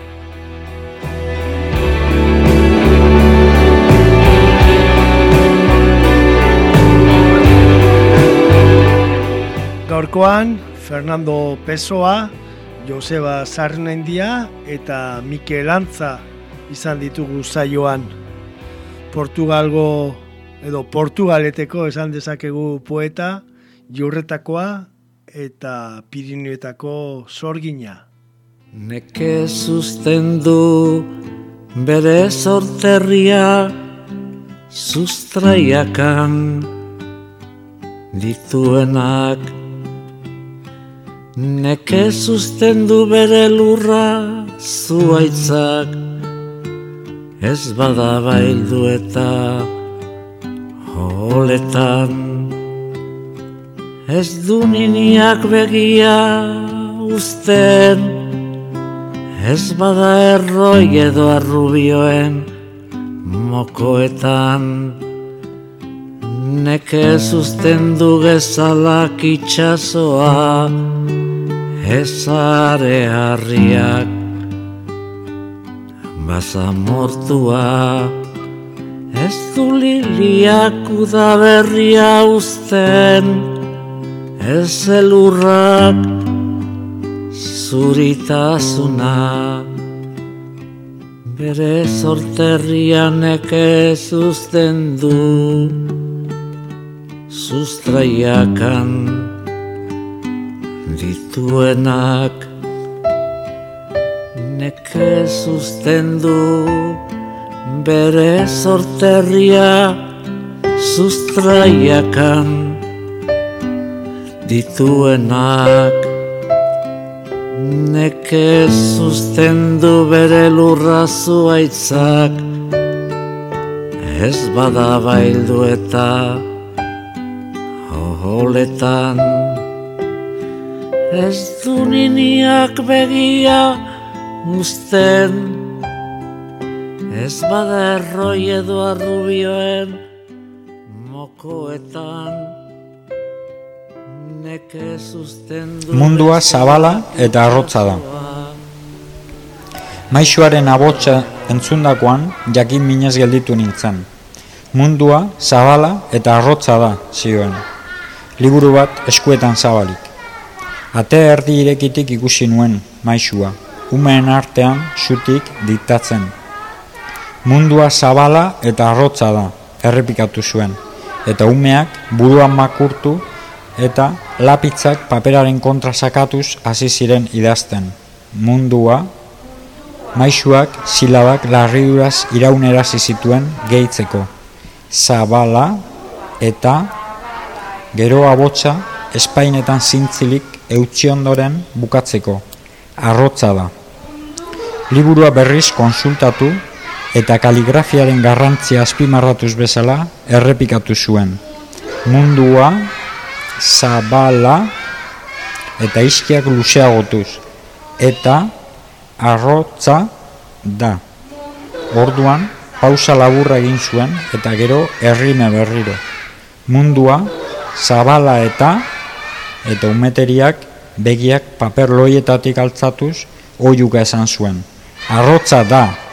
Gaurkoan, Fernando Pessoa, Joseba Sarnendia eta Mikel Antza izan ditugu saioan. Portugalgo edo Portugaleteko esan dezakegu poeta, jurretakoa eta Pirineoetako sorgina. Neke zuzten du bere sorterria sustraiakan dituenak Neke zuzten du bere lurra zuaitzak ez bada baildu eta holetan ez du niniak begia uzten Ez bada erroi edo arrubioen mokoetan. Neke zuzten du gezalak itxasoa ezare harriak Bazamortua ez du liliak udaberria uzten Ez elurrak zuritasuna bere sorterrian eke zuzten du. Sustraiakan dituenak neke zuzten du. Bere sorterria sustraiakan dituenak. Neke sustendu bere lurra zuaitzak Ez bada baildu eta oholetan. Ez du niniak begia uzten Ez bada erroi edo arrubioen mokoetan Mundua zabala eta arrotza da. Maixuaren abotsa entzundakoan jakin minez gelditu nintzen. Mundua zabala eta arrotza da, zioen. Liburu bat eskuetan zabalik. Ate erdi irekitik ikusi nuen, maixua, umeen artean xutik diktatzen. Mundua zabala eta arrotza da, errepikatu zuen. Eta umeak buruan makurtu eta lapitzak paperaren kontra sakatuz hasi ziren idazten. Mundua, maixuak silabak larriduraz iraunerazi zituen gehitzeko. Zabala eta gero abotsa espainetan zintzilik eutxi ondoren bukatzeko. Arrotza da. Liburua berriz konsultatu eta kaligrafiaren garrantzia azpimarratuz bezala errepikatu zuen. Mundua, zabala eta iskiak luzeagotuz eta arrotza da. Orduan, pausa laburra egin zuen eta gero errime berriro. Mundua, zabala eta eta umeteriak begiak paper loietatik altzatuz oiuka esan zuen. Arrotza da.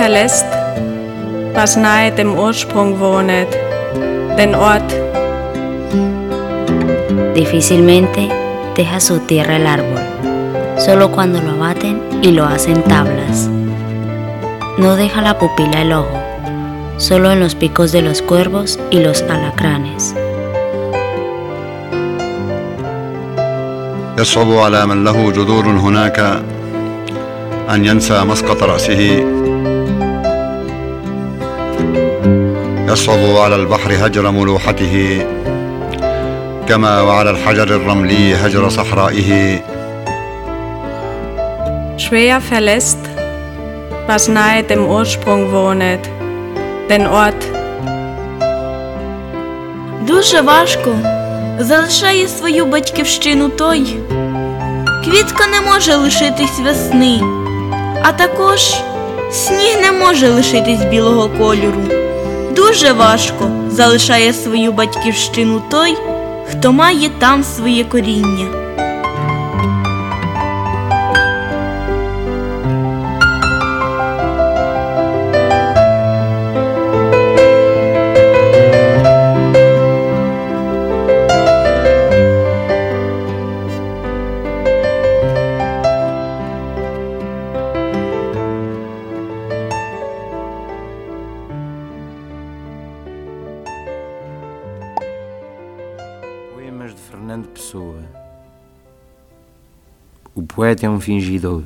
verlässt, was nahe dem Ursprung wohnet, den Ort, Difícilmente deja su tierra el árbol, solo cuando lo abaten y lo hacen tablas. No deja la pupila el ojo, solo en los picos de los cuervos y los alacranes. يصعب على من له جذور هناك أن ينسى مسقط رأسه يصعب على البحر هجر ملوحته كما وعلى الحجر الرملي هجر صحرائه schwer verlässt, was nahe dem Ursprung wohnet, den Ort, Дуже важко залишає свою батьківщину той. Квітка не може лишитись весни, а також сніг не може лишитись білого кольору. Дуже важко залишає свою батьківщину той, хто має там своє коріння. Poeta é um fingidor.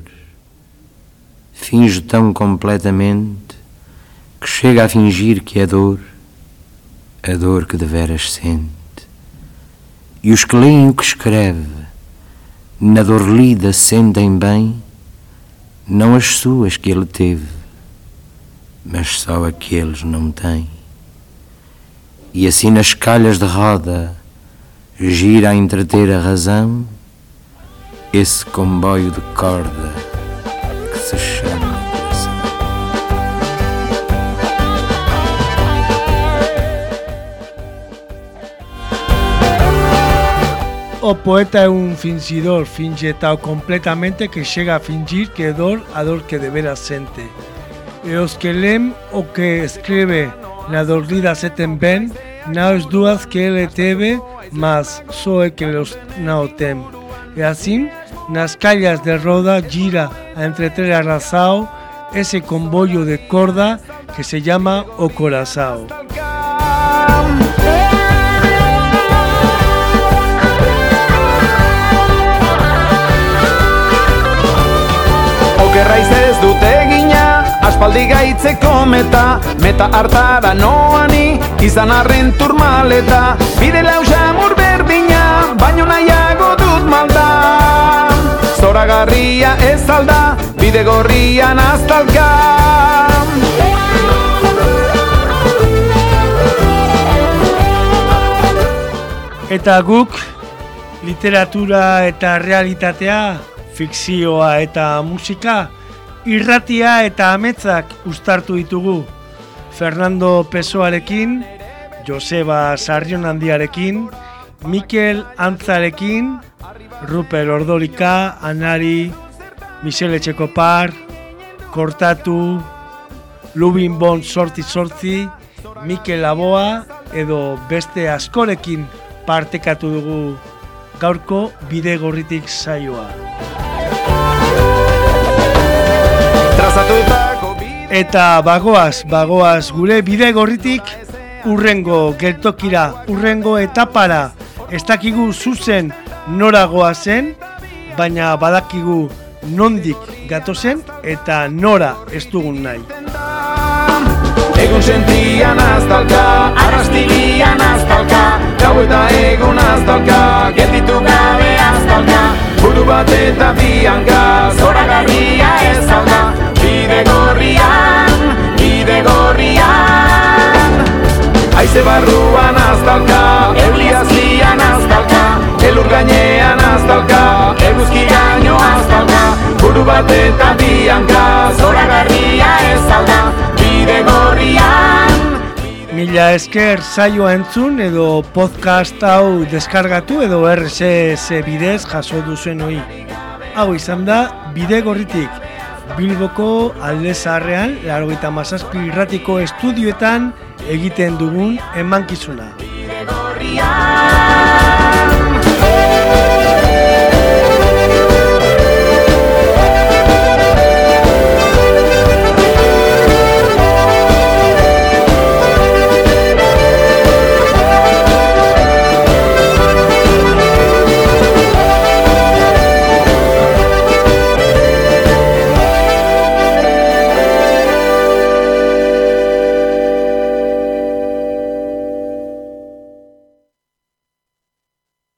Finge tão completamente que chega a fingir que é dor, a dor que deveras sente. E os que leem o que escreve, na dor lida sentem bem, não as suas que ele teve, mas só aqueles não têm. E assim nas calhas de roda gira a entreter a razão esse comboio de corda que se chama. O poeta é un fingidor, finge tal completamente que chega a fingir que é dor a dor que de veras sente. E os que leen o que escribe na dorlida seten ben, na os dúas que ele teve, mas só é que los na o tem. E así, nas callas de roda gira a entreter arrasao ese comboio de corda que se llama o corazao. Okerraiz ez dute egina, aspaldi gaitzeko meta Meta hartara noani, izan arren turmaleta Bide lausa berdina, baino nahiago dut malda Zoragarria ez alda, bide gorrian aztalka Eta guk literatura eta realitatea, fikzioa eta musika, irratia eta ametzak ustartu ditugu. Fernando Pesoarekin, Joseba Sarrion handiarekin, Mikel Antzarekin, Ruper Ordolika, Anari, Michele Txekopar, Kortatu, Lubin Bon sorti sorti, Mikel Laboa edo beste askorekin partekatu dugu gaurko bide gorritik saioa. Eta bagoaz, bagoaz gure bide gorritik urrengo geltokira, urrengo etapara, ez dakigu zuzen noragoa zen, baina badakigu nondik gatozen eta nora ez dugun nahi. Egun sentian aztalka, arrastigian aztalka Gau eta egun aztalka, gelditu gabe aztalka. Buru bat eta bianka, zora garria ez alda Bide gorrian, bide gorrian. Aize barruan aztalka, euliazian aztalka Elur gainean aztalka, eguzki gaino aztalka Buru bat eta bianka, zora garria ez alda Bide gorrian Mila esker saioa entzun edo podcast hau deskargatu edo RSS bidez jaso duzuen hoi. Hau izan da bide gorritik. Bilboko alde zaharrean, laro eta mazazpi irratiko estudioetan egiten dugun emankizuna. gorrian